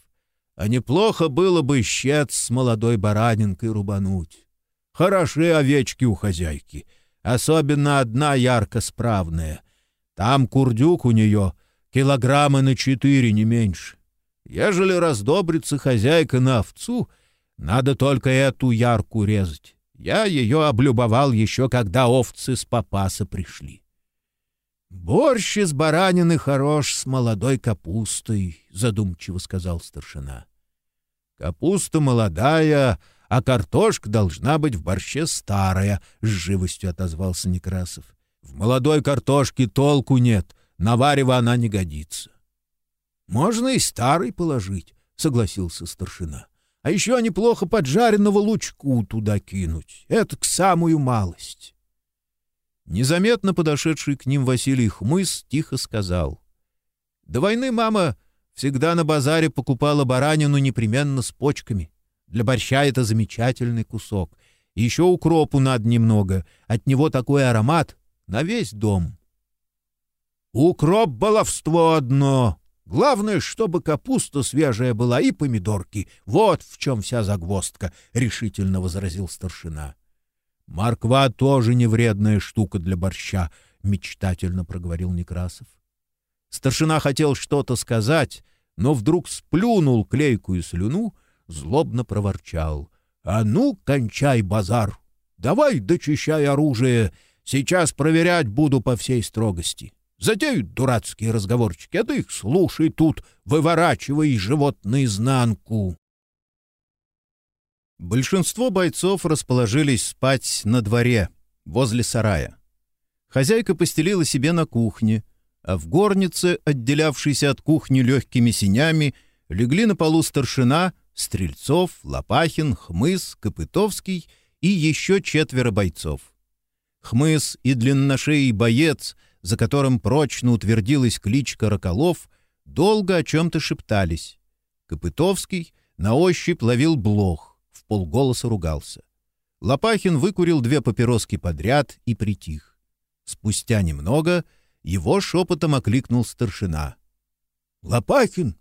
«А неплохо было бы щец с молодой баранинкой рубануть. Хороши овечки у хозяйки, особенно одна ярко справная. Там курдюк у нее — Килограмма на четыре, не меньше. Ежели раздобрится хозяйка на овцу, надо только эту ярку резать. Я ее облюбовал еще, когда овцы с попаса пришли. «Борщ из баранины хорош с молодой капустой», — задумчиво сказал старшина. «Капуста молодая, а картошка должна быть в борще старая», — с живостью отозвался Некрасов. «В молодой картошке толку нет, на варево она не годится. — Можно и старый положить, — согласился старшина. — А еще неплохо поджаренного лучку туда кинуть. Это к самую малость. Незаметно подошедший к ним Василий Хмыс тихо сказал. — До войны мама всегда на базаре покупала баранину непременно с почками. Для борща это замечательный кусок. Еще укропу надо немного. От него такой аромат на весь дом. — Укроп — баловство одно. Главное, чтобы капуста свежая была и помидорки. Вот в чем вся загвоздка, — решительно возразил старшина. — Морква тоже не вредная штука для борща, — мечтательно проговорил Некрасов. Старшина хотел что-то сказать, но вдруг сплюнул клейкую слюну, злобно проворчал. — А ну, кончай базар! Давай дочищай оружие, сейчас проверять буду по всей строгости. — Затеют дурацкие разговорчики, а ты их слушай тут, выворачивай живот наизнанку. Большинство бойцов расположились спать на дворе, возле сарая. Хозяйка постелила себе на кухне, а в горнице, отделявшейся от кухни легкими синями, легли на полу старшина, Стрельцов, Лопахин, Хмыс, Копытовский и еще четверо бойцов. Хмыс и длинношеий боец — за которым прочно утвердилась кличка Роколов, долго о чем-то шептались. Копытовский, на ощупь ловил блох, в полголоса ругался. Лопахин выкурил две папироски подряд и притих. Спустя немного его шепотом окликнул старшина. — Лопахин,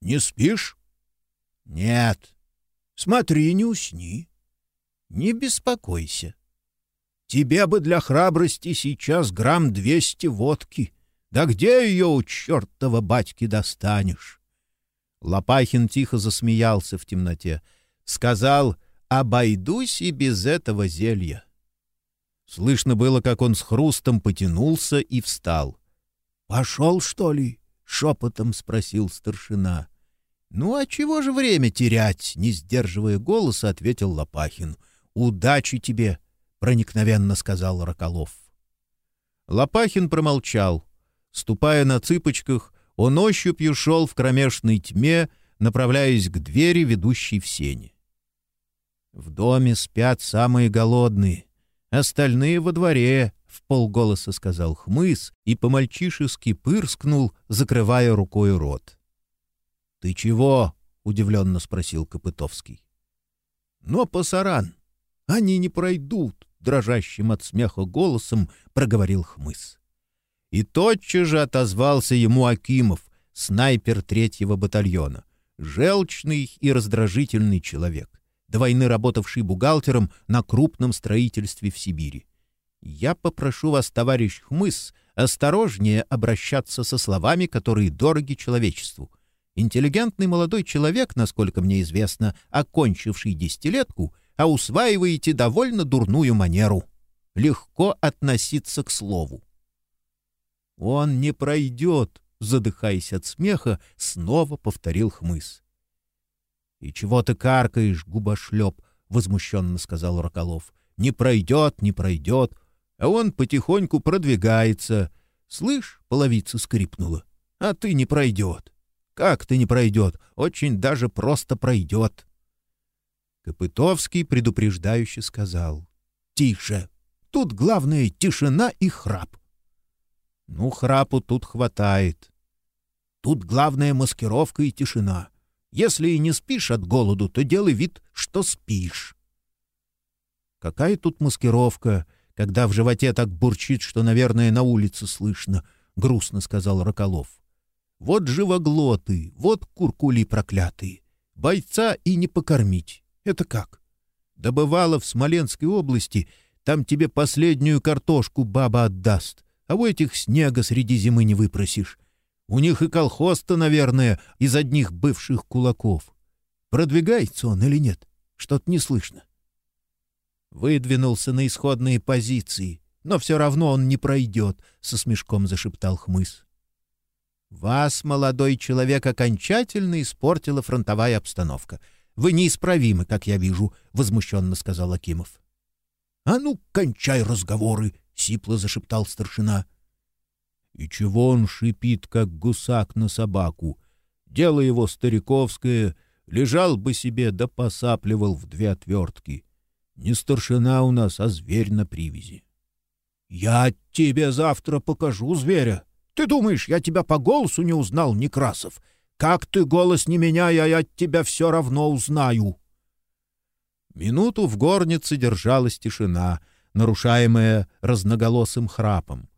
не спишь? — Нет. — Смотри, не усни. — Не беспокойся. — Тебе бы для храбрости сейчас грамм двести водки. Да где ее у чертова батьки достанешь? Лопахин тихо засмеялся в темноте. Сказал, обойдусь и без этого зелья. Слышно было, как он с хрустом потянулся и встал. — Пошел, что ли? — шепотом спросил старшина. — Ну, а чего же время терять? — не сдерживая голоса, ответил Лопахин. — Удачи тебе! — проникновенно сказал Роколов. Лопахин промолчал. Ступая на цыпочках, он ощупью шел в кромешной тьме, направляясь к двери, ведущей в сени. В доме спят самые голодные, остальные во дворе, — в полголоса сказал хмыс и по-мальчишески пырскнул, закрывая рукой рот. — Ты чего? — удивленно спросил Копытовский. — Но, пасаран, они не пройдут, — дрожащим от смеха голосом проговорил хмыс. И тотчас же отозвался ему Акимов, снайпер третьего батальона, желчный и раздражительный человек, до войны работавший бухгалтером на крупном строительстве в Сибири. «Я попрошу вас, товарищ Хмыс, осторожнее обращаться со словами, которые дороги человечеству. Интеллигентный молодой человек, насколько мне известно, окончивший десятилетку, а усваиваете довольно дурную манеру. Легко относиться к слову. «Он не пройдет!» — задыхаясь от смеха, снова повторил хмыс. «И чего ты каркаешь, губошлеп?» — возмущенно сказал Роколов. «Не пройдет, не пройдет, а он потихоньку продвигается. Слышь, половица скрипнула, а ты не пройдет. Как ты не пройдет? Очень даже просто пройдет». Копытовский предупреждающе сказал. «Тише! Тут главное тишина и храп. Ну, храпу тут хватает. Тут главная маскировка и тишина. Если и не спишь от голоду, то делай вид, что спишь. Какая тут маскировка, когда в животе так бурчит, что, наверное, на улице слышно, — грустно сказал Роколов. Вот живоглоты, вот куркули проклятые. Бойца и не покормить. Это как? Добывала в Смоленской области, там тебе последнюю картошку баба отдаст — а у этих снега среди зимы не выпросишь. У них и колхоз-то, наверное, из одних бывших кулаков. Продвигается он или нет? Что-то не слышно. Выдвинулся на исходные позиции, но все равно он не пройдет, — со смешком зашептал хмыс. Вас, молодой человек, окончательно испортила фронтовая обстановка. Вы неисправимы, как я вижу, — возмущенно сказал Акимов. — А ну, кончай разговоры, — сипло зашептал старшина. И чего он шипит, как гусак на собаку? Дело его стариковское, лежал бы себе да посапливал в две отвертки. Не старшина у нас, а зверь на привязи. — Я тебе завтра покажу зверя. Ты думаешь, я тебя по голосу не узнал, Некрасов? Как ты голос не меняя, я тебя все равно узнаю. Минуту в горнице держалась тишина — нарушаемое разноголосым храпом.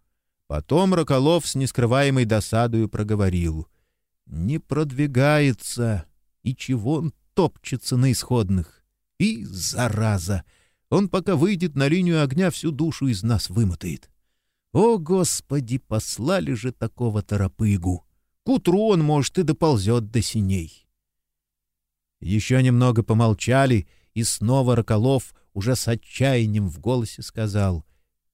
Потом Роколов с нескрываемой досадою проговорил. «Не продвигается. И чего он топчется на исходных? И, зараза! Он, пока выйдет на линию огня, всю душу из нас вымотает. О, Господи, послали же такого торопыгу! К утру он, может, и доползет до синей». Еще немного помолчали, и снова Роколов уже с отчаянием в голосе сказал.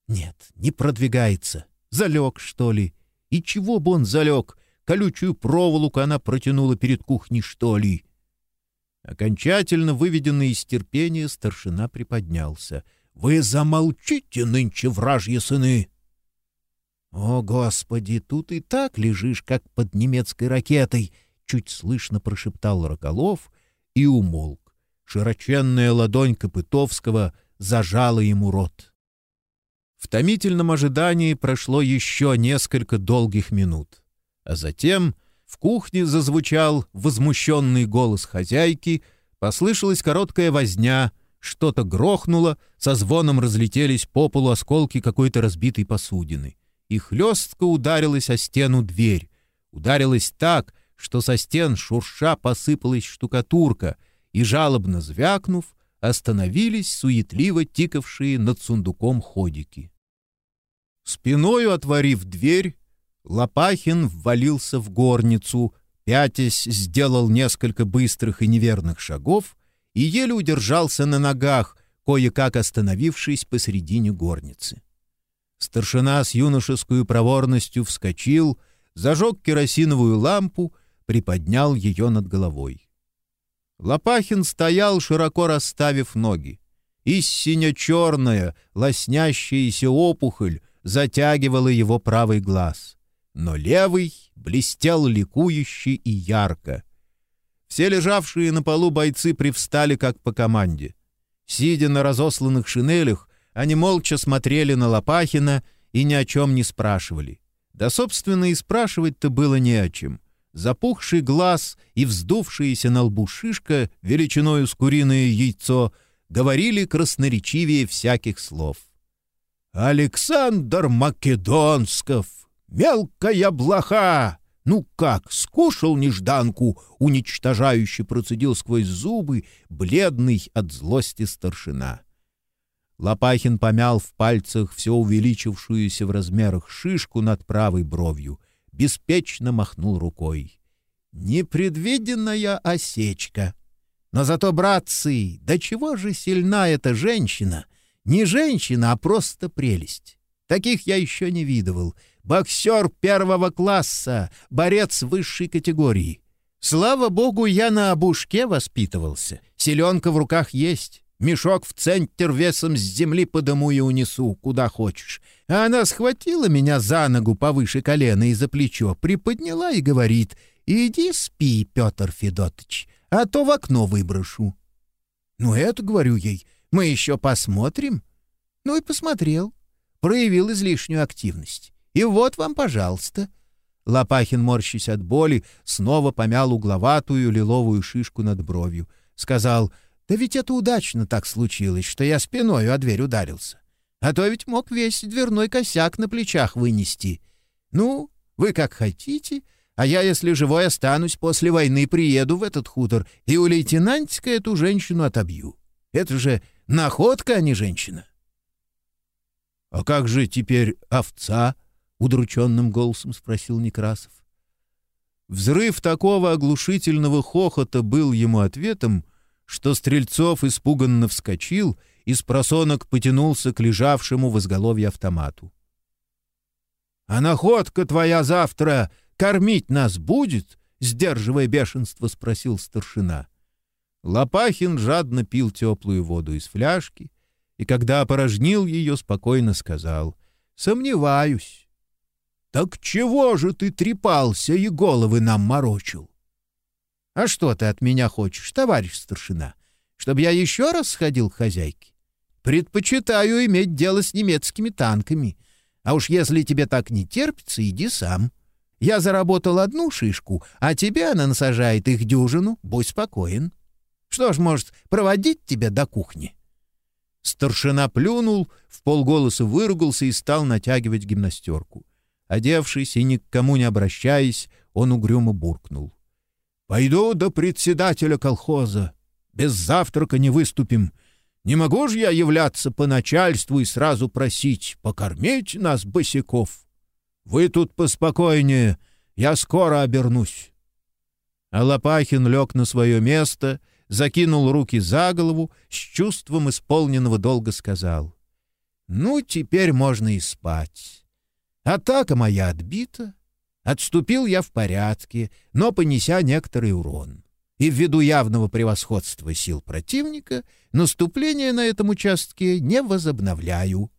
«Нет, не продвигается. Залег, что ли? И чего бы он залег? Колючую проволоку она протянула перед кухней, что ли?» Окончательно выведенный из терпения, старшина приподнялся. «Вы замолчите нынче, вражьи сыны!» «О, Господи, тут и так лежишь, как под немецкой ракетой!» — чуть слышно прошептал Роколов и умолк. Широченная ладонь Копытовского зажала ему рот. В томительном ожидании прошло еще несколько долгих минут, а затем В кухне зазвучал возмущенный голос хозяйки, послышалась короткая возня, что-то грохнуло, со звоном разлетелись по полу осколки какой-то разбитой посудины. И хлестко ударилась о стену дверь. Ударилась так, что со стен шурша посыпалась штукатурка, и, жалобно звякнув, остановились суетливо тикавшие над сундуком ходики. Спиною отворив дверь, Лопахин ввалился в горницу, пятясь сделал несколько быстрых и неверных шагов и еле удержался на ногах, кое-как остановившись посредине горницы. Старшина с юношеской проворностью вскочил, зажег керосиновую лампу, приподнял ее над головой. Лопахин стоял, широко расставив ноги. Истинно черная, лоснящаяся опухоль затягивала его правый глаз, но левый блестел ликующе и ярко. Все лежавшие на полу бойцы привстали как по команде. Сидя на разосланных шинелях, они молча смотрели на Лопахина и ни о чем не спрашивали. Да, собственно, и спрашивать-то было не о чем. Запухший глаз и вздувшаяся на лбу шишка величиною с куриное яйцо говорили красноречивее всяких слов. «Александр Македонсков! Мелкая блоха! Ну как, скушал нежданку!» — уничтожающе процедил сквозь зубы бледный от злости старшина. Лопахин помял в пальцах все увеличившуюся в размерах шишку над правой бровью, беспечно махнул рукой. «Непредвиденная осечка! Но зато, братцы, до чего же сильна эта женщина! Не женщина, а просто прелесть! Таких я еще не видывал. Боксер первого класса, борец высшей категории. Слава богу, я на обушке воспитывался. Селенка в руках есть. Мешок в центр весом с земли подыму и унесу, куда хочешь. А она схватила меня за ногу повыше колена и за плечо, приподняла и говорит, «Иди спи, Петр Федотович, а то в окно выброшу». «Ну это, — говорю ей, — мы еще посмотрим». Ну и посмотрел. Проявил излишнюю активность. И вот вам, пожалуйста. Лопахин, морщись от боли, снова помял угловатую лиловую шишку над бровью. Сказал — да ведь это удачно так случилось, что я спиною о дверь ударился. А то ведь мог весь дверной косяк на плечах вынести. Ну, вы как хотите, а я, если живой останусь, после войны приеду в этот хутор и у лейтенантика эту женщину отобью. Это же находка, а не женщина. — А как же теперь овца? — удрученным голосом спросил Некрасов. Взрыв такого оглушительного хохота был ему ответом, что Стрельцов испуганно вскочил и с просонок потянулся к лежавшему в изголовье автомату. «А находка твоя завтра кормить нас будет?» — сдерживая бешенство, спросил старшина. Лопахин жадно пил теплую воду из фляжки и, когда опорожнил ее, спокойно сказал «Сомневаюсь». «Так чего же ты трепался и головы нам морочил? А что ты от меня хочешь, товарищ старшина? Чтобы я еще раз сходил к хозяйке? Предпочитаю иметь дело с немецкими танками. А уж если тебе так не терпится, иди сам. Я заработал одну шишку, а тебе она насажает их дюжину. Будь спокоен. Что ж, может, проводить тебя до кухни?» Старшина плюнул, в полголоса выругался и стал натягивать гимнастерку. Одевшись и ни к кому не обращаясь, он угрюмо буркнул. Пойду до председателя колхоза. Без завтрака не выступим. Не могу же я являться по начальству и сразу просить покормить нас, босиков. Вы тут поспокойнее, я скоро обернусь. А Лопахин лег на свое место, закинул руки за голову, с чувством исполненного долга сказал. «Ну, теперь можно и спать. Атака моя отбита, Отступил я в порядке, но понеся некоторый урон. И ввиду явного превосходства сил противника, наступление на этом участке не возобновляю.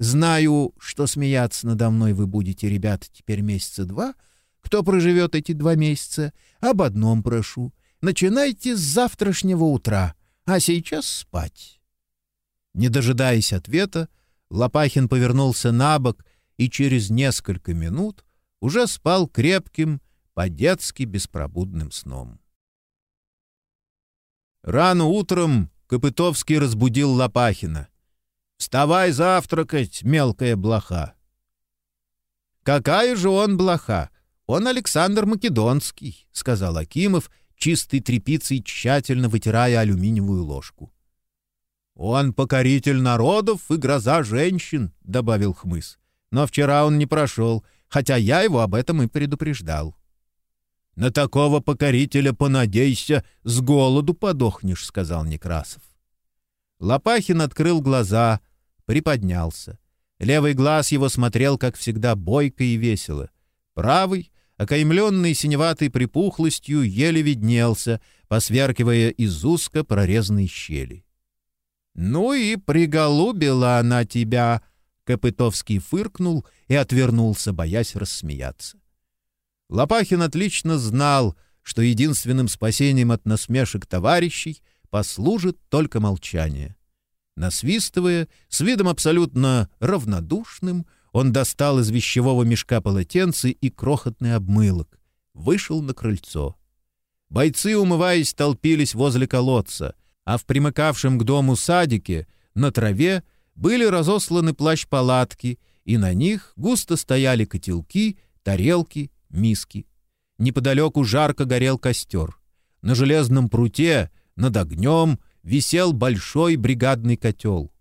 Знаю, что смеяться надо мной вы будете, ребята, теперь месяца два. Кто проживет эти два месяца, об одном прошу. Начинайте с завтрашнего утра, а сейчас спать. Не дожидаясь ответа, Лопахин повернулся на бок и через несколько минут уже спал крепким, по-детски беспробудным сном. Рано утром Копытовский разбудил Лопахина. «Вставай завтракать, мелкая блоха!» «Какая же он блоха? Он Александр Македонский», — сказал Акимов, чистой тряпицей тщательно вытирая алюминиевую ложку. «Он покоритель народов и гроза женщин», — добавил Хмыс. «Но вчера он не прошел, хотя я его об этом и предупреждал». «На такого покорителя понадейся, с голоду подохнешь», — сказал Некрасов. Лопахин открыл глаза, приподнялся. Левый глаз его смотрел, как всегда, бойко и весело. Правый, окаймленный синеватой припухлостью, еле виднелся, посверкивая из узко прорезанной щели. «Ну и приголубила она тебя!» Копытовский фыркнул и отвернулся, боясь рассмеяться. Лопахин отлично знал, что единственным спасением от насмешек товарищей послужит только молчание. Насвистывая, с видом абсолютно равнодушным, он достал из вещевого мешка полотенце и крохотный обмылок. Вышел на крыльцо. Бойцы, умываясь, толпились возле колодца, а в примыкавшем к дому садике, на траве, были разосланы плащ-палатки, и на них густо стояли котелки, тарелки миски. Неподалеку жарко горел костер. На железном пруте, над огнем, висел большой бригадный котел.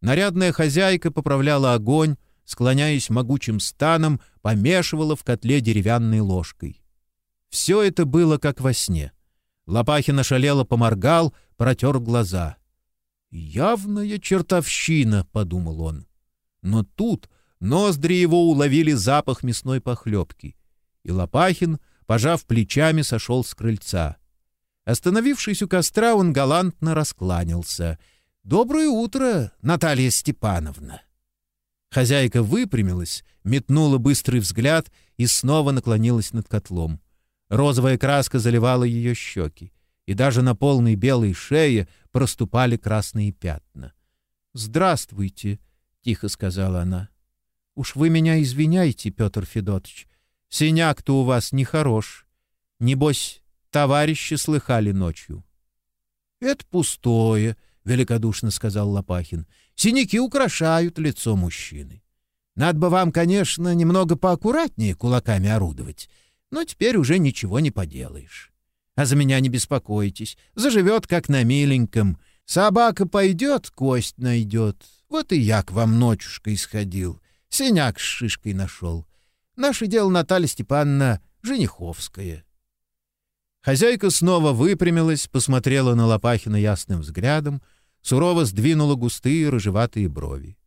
Нарядная хозяйка поправляла огонь, склоняясь могучим станом, помешивала в котле деревянной ложкой. Все это было как во сне. Лопахин ошалело поморгал, протер глаза. «Явная чертовщина», — подумал он. Но тут ноздри его уловили запах мясной похлебки — и Лопахин, пожав плечами, сошел с крыльца. Остановившись у костра, он галантно раскланялся. «Доброе утро, Наталья Степановна!» Хозяйка выпрямилась, метнула быстрый взгляд и снова наклонилась над котлом. Розовая краска заливала ее щеки, и даже на полной белой шее проступали красные пятна. «Здравствуйте», — тихо сказала она. «Уж вы меня извиняйте, Петр Федотович, Синяк-то у вас нехорош. Небось, товарищи слыхали ночью. — Это пустое, — великодушно сказал Лопахин. — Синяки украшают лицо мужчины. Надо бы вам, конечно, немного поаккуратнее кулаками орудовать, но теперь уже ничего не поделаешь. А за меня не беспокойтесь, заживет как на миленьком. Собака пойдет, кость найдет. Вот и я к вам ночушкой сходил, синяк с шишкой нашел. Наше дело Наталья Степановна Жениховская. Хозяйка снова выпрямилась, посмотрела на Лопахина ясным взглядом, сурово сдвинула густые рыжеватые брови.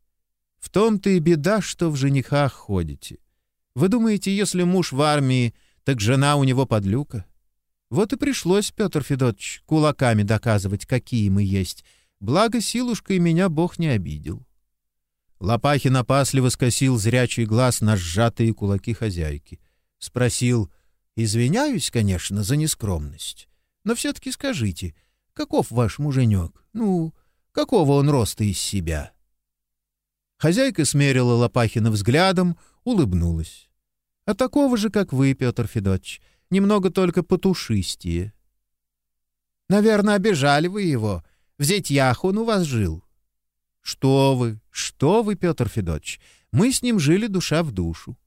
В том-то и беда, что в женихах ходите. Вы думаете, если муж в армии, так жена у него подлюка? Вот и пришлось, Петр Федотович, кулаками доказывать, какие мы есть. Благо, силушкой меня Бог не обидел. Лопахин опасливо скосил зрячий глаз на сжатые кулаки хозяйки. Спросил, «Извиняюсь, конечно, за нескромность, но все-таки скажите, каков ваш муженек? Ну, какого он роста из себя?» Хозяйка смерила Лопахина взглядом, улыбнулась. «А такого же, как вы, Петр Федотович, немного только потушистее». «Наверное, обижали вы его. В зятьях он у вас жил». «Что вы, что вы, Петр Федотович, мы с ним жили душа в душу».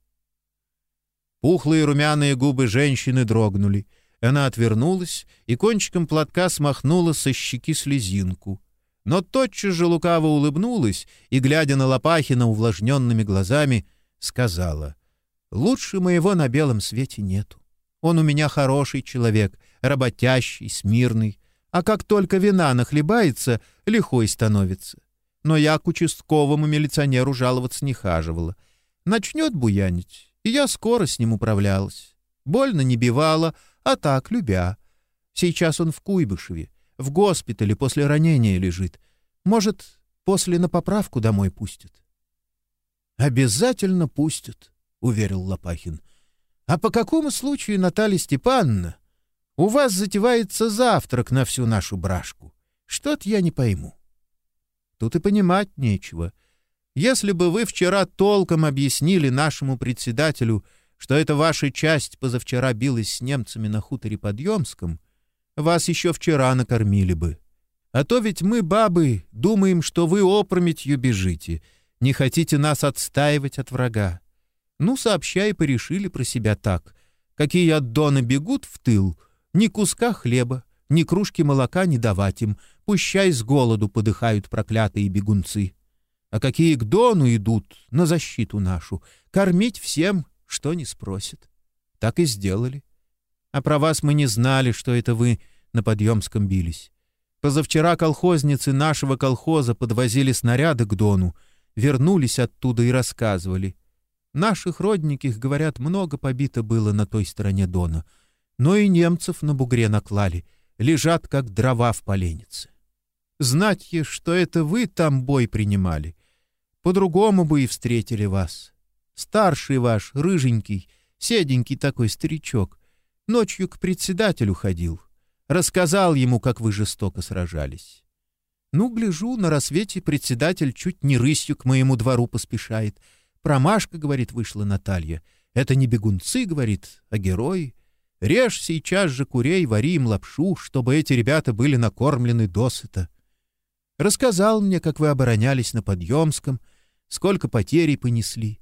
Пухлые румяные губы женщины дрогнули. Она отвернулась и кончиком платка смахнула со щеки слезинку. Но тотчас же лукаво улыбнулась и, глядя на Лопахина увлажненными глазами, сказала, «Лучше моего на белом свете нету. Он у меня хороший человек, работящий, смирный, а как только вина нахлебается, лихой становится но я к участковому милиционеру жаловаться не хаживала. Начнет буянить, и я скоро с ним управлялась. Больно не бивала, а так, любя. Сейчас он в Куйбышеве, в госпитале после ранения лежит. Может, после на поправку домой пустят? — Обязательно пустят, — уверил Лопахин. — А по какому случаю, Наталья Степановна, у вас затевается завтрак на всю нашу брашку? Что-то я не пойму. Тут и понимать нечего. Если бы вы вчера толком объяснили нашему председателю, что эта ваша часть позавчера билась с немцами на хуторе Подъемском, вас еще вчера накормили бы. А то ведь мы, бабы, думаем, что вы опрометью бежите, не хотите нас отстаивать от врага. Ну, сообща и порешили про себя так. Какие от бегут в тыл, ни куска хлеба, ни кружки молока не давать им, пущай с голоду подыхают проклятые бегунцы. А какие к Дону идут на защиту нашу, кормить всем, что не спросят. Так и сделали. А про вас мы не знали, что это вы на подъемском бились. Позавчера колхозницы нашего колхоза подвозили снаряды к Дону, вернулись оттуда и рассказывали. Наших родненьких, говорят, много побито было на той стороне Дона, но и немцев на бугре наклали, лежат, как дрова в поленнице. Знать е, что это вы там бой принимали, по-другому бы и встретили вас. Старший ваш, рыженький, седенький такой старичок, ночью к председателю ходил — Рассказал ему, как вы жестоко сражались. Ну, гляжу, на рассвете председатель чуть не рысью к моему двору поспешает. Промашка, говорит, вышла Наталья. Это не бегунцы, говорит, а герои. Режь сейчас же курей, вари им лапшу, чтобы эти ребята были накормлены досыта. Рассказал мне, как вы оборонялись на Подъемском, сколько потерей понесли.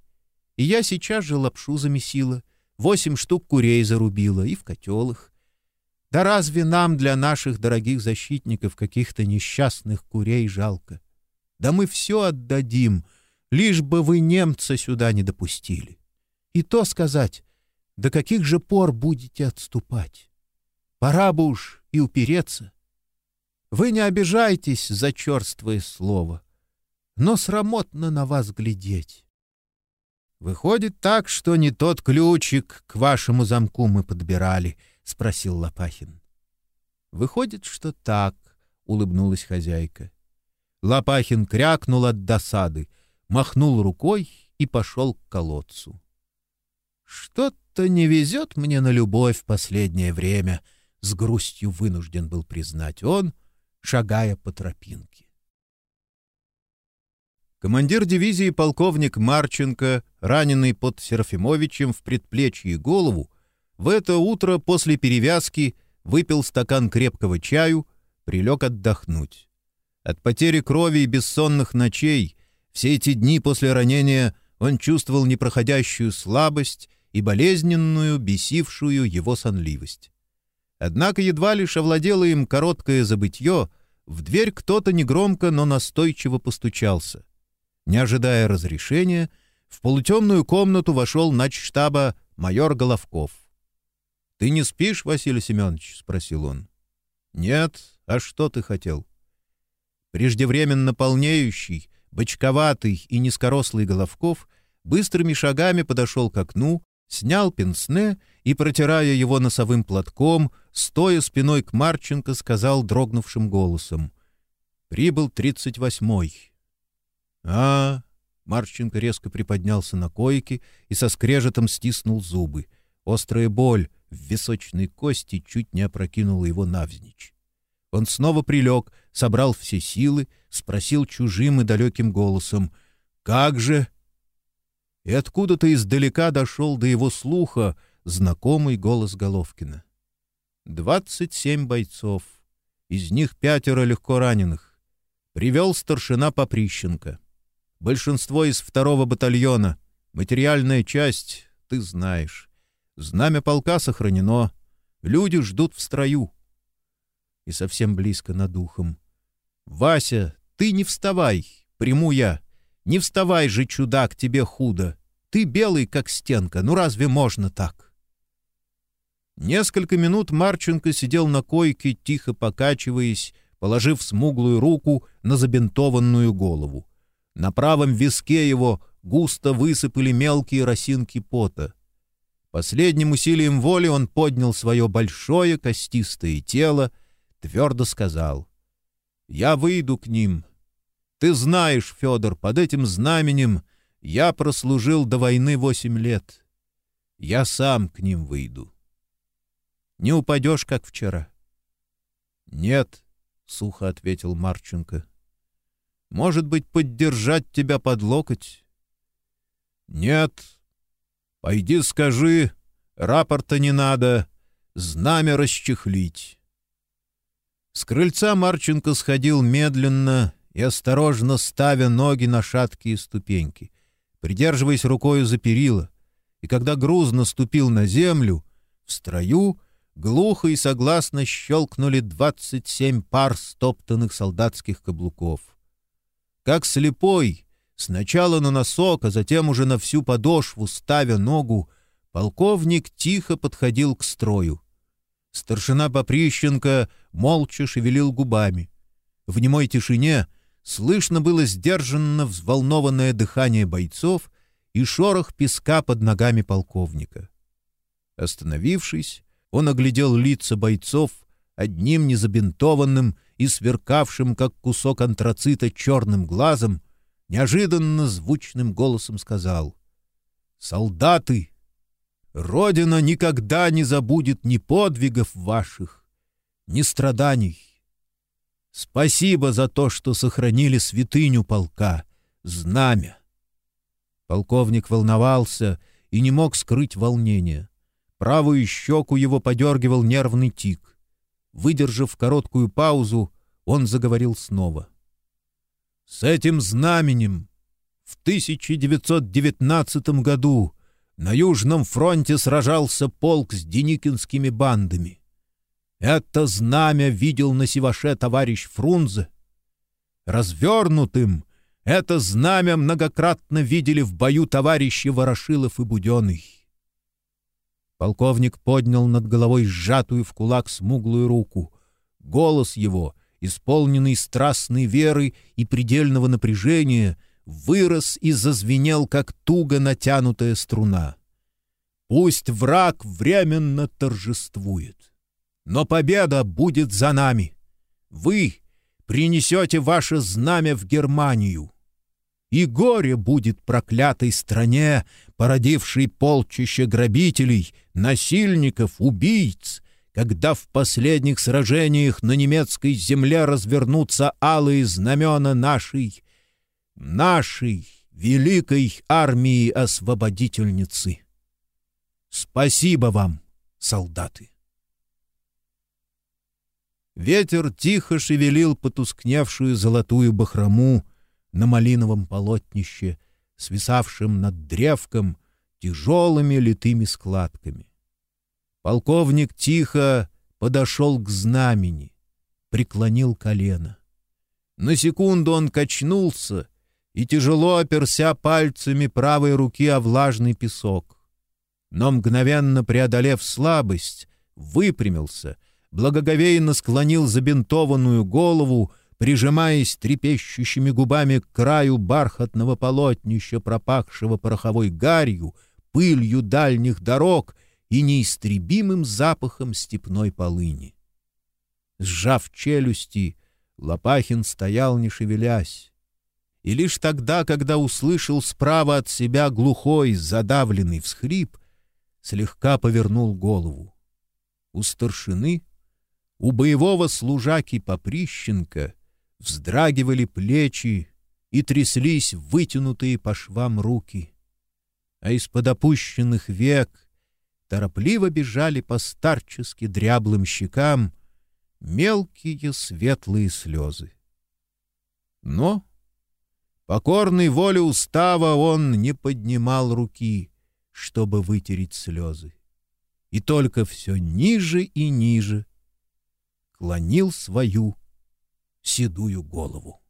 И я сейчас же лапшу замесила, восемь штук курей зарубила и в котел их. Да разве нам для наших дорогих защитников каких-то несчастных курей жалко? Да мы все отдадим, лишь бы вы немца сюда не допустили. И то сказать, до каких же пор будете отступать? Пора бы уж и упереться. Вы не обижайтесь за черствое слово, но срамотно на вас глядеть. Выходит так, что не тот ключик к вашему замку мы подбирали —— спросил Лопахин. «Выходит, что так», — улыбнулась хозяйка. Лопахин крякнул от досады, махнул рукой и пошел к колодцу. «Что-то не везет мне на любовь в последнее время», — с грустью вынужден был признать он, шагая по тропинке. Командир дивизии полковник Марченко, раненый под Серафимовичем в предплечье голову, в это утро после перевязки выпил стакан крепкого чаю, прилег отдохнуть. От потери крови и бессонных ночей все эти дни после ранения он чувствовал непроходящую слабость и болезненную, бесившую его сонливость. Однако едва лишь овладело им короткое забытье, в дверь кто-то негромко, но настойчиво постучался. Не ожидая разрешения, в полутемную комнату вошел начштаба майор Головков. — Ты не спишь, Василий Семенович? — спросил он. — Нет. А что ты хотел? Преждевременно полнеющий, бочковатый и низкорослый Головков быстрыми шагами подошел к окну, снял пенсне и, протирая его носовым платком, стоя спиной к Марченко, сказал дрогнувшим голосом. «Прибыл тридцать восьмой». «А...» — Марченко резко приподнялся на койке и со скрежетом стиснул зубы. Острая боль в височной кости чуть не опрокинула его навзничь. Он снова прилег, собрал все силы, спросил чужим и далеким голосом «Как же?» И откуда-то издалека дошел до его слуха знакомый голос Головкина. «Двадцать семь бойцов, из них пятеро легко раненых. Привел старшина Поприщенко. Большинство из второго батальона. Материальная часть, ты знаешь. Знамя полка сохранено. Люди ждут в строю. И совсем близко над ухом. «Вася, ты не вставай, приму я. Не вставай же, чудак, тебе худо. Ты белый, как стенка, ну разве можно так?» Несколько минут Марченко сидел на койке, тихо покачиваясь, положив смуглую руку на забинтованную голову. На правом виске его густо высыпали мелкие росинки пота. Последним усилием воли он поднял свое большое костистое тело, твердо сказал. «Я выйду к ним. Ты знаешь, Федор, под этим знаменем я прослужил до войны восемь лет. Я сам к ним выйду. Не упадешь, как вчера?» «Нет», — сухо ответил Марченко. «Может быть, поддержать тебя под локоть?» «Нет», Пойди скажи, рапорта не надо, знамя расчехлить. С крыльца Марченко сходил медленно и осторожно ставя ноги на шаткие ступеньки, придерживаясь рукою за перила, и когда грузно ступил на землю, в строю глухо и согласно щелкнули двадцать семь пар стоптанных солдатских каблуков. Как слепой, сначала на носок, а затем уже на всю подошву, ставя ногу, полковник тихо подходил к строю. Старшина Поприщенко молча шевелил губами. В немой тишине слышно было сдержанно взволнованное дыхание бойцов и шорох песка под ногами полковника. Остановившись, он оглядел лица бойцов одним незабинтованным и сверкавшим, как кусок антрацита, черным глазом, неожиданно звучным голосом сказал «Солдаты, Родина никогда не забудет ни подвигов ваших, ни страданий. Спасибо за то, что сохранили святыню полка, знамя. Полковник волновался и не мог скрыть волнения. Правую щеку его подергивал нервный тик. Выдержав короткую паузу, он заговорил снова. «С этим знаменем в 1919 году на Южном фронте сражался полк с деникинскими бандами. Это знамя видел на Севаше товарищ Фрунзе. Развернутым это знамя многократно видели в бою товарищи Ворошилов и Буденный. Полковник поднял над головой сжатую в кулак смуглую руку. Голос его, исполненный страстной веры и предельного напряжения, вырос и зазвенел, как туго натянутая струна. Пусть враг временно торжествует, но победа будет за нами. Вы принесете ваше знамя в Германию. И горе будет проклятой стране, породившей полчище грабителей, насильников, убийц, когда в последних сражениях на немецкой земле развернутся алые знамена нашей, нашей великой армии освободительницы. Спасибо вам, солдаты! Ветер тихо шевелил потускневшую золотую бахрому на малиновом полотнище, свисавшем над древком тяжелыми литыми складками. Полковник тихо подошел к знамени, преклонил колено. На секунду он качнулся и тяжело оперся пальцами правой руки о влажный песок. Но мгновенно преодолев слабость, выпрямился, благоговейно склонил забинтованную голову, прижимаясь трепещущими губами к краю бархатного полотнища, пропахшего пороховой гарью, пылью дальних дорог и неистребимым запахом степной полыни. Сжав челюсти, Лопахин стоял, не шевелясь. И лишь тогда, когда услышал справа от себя глухой, задавленный всхрип, слегка повернул голову. У старшины, у боевого служаки Поприщенко вздрагивали плечи и тряслись вытянутые по швам руки, а из-под опущенных век торопливо бежали по старчески дряблым щекам мелкие светлые слезы. Но, покорной воле устава, он не поднимал руки, чтобы вытереть слезы, и только все ниже и ниже клонил свою седую голову.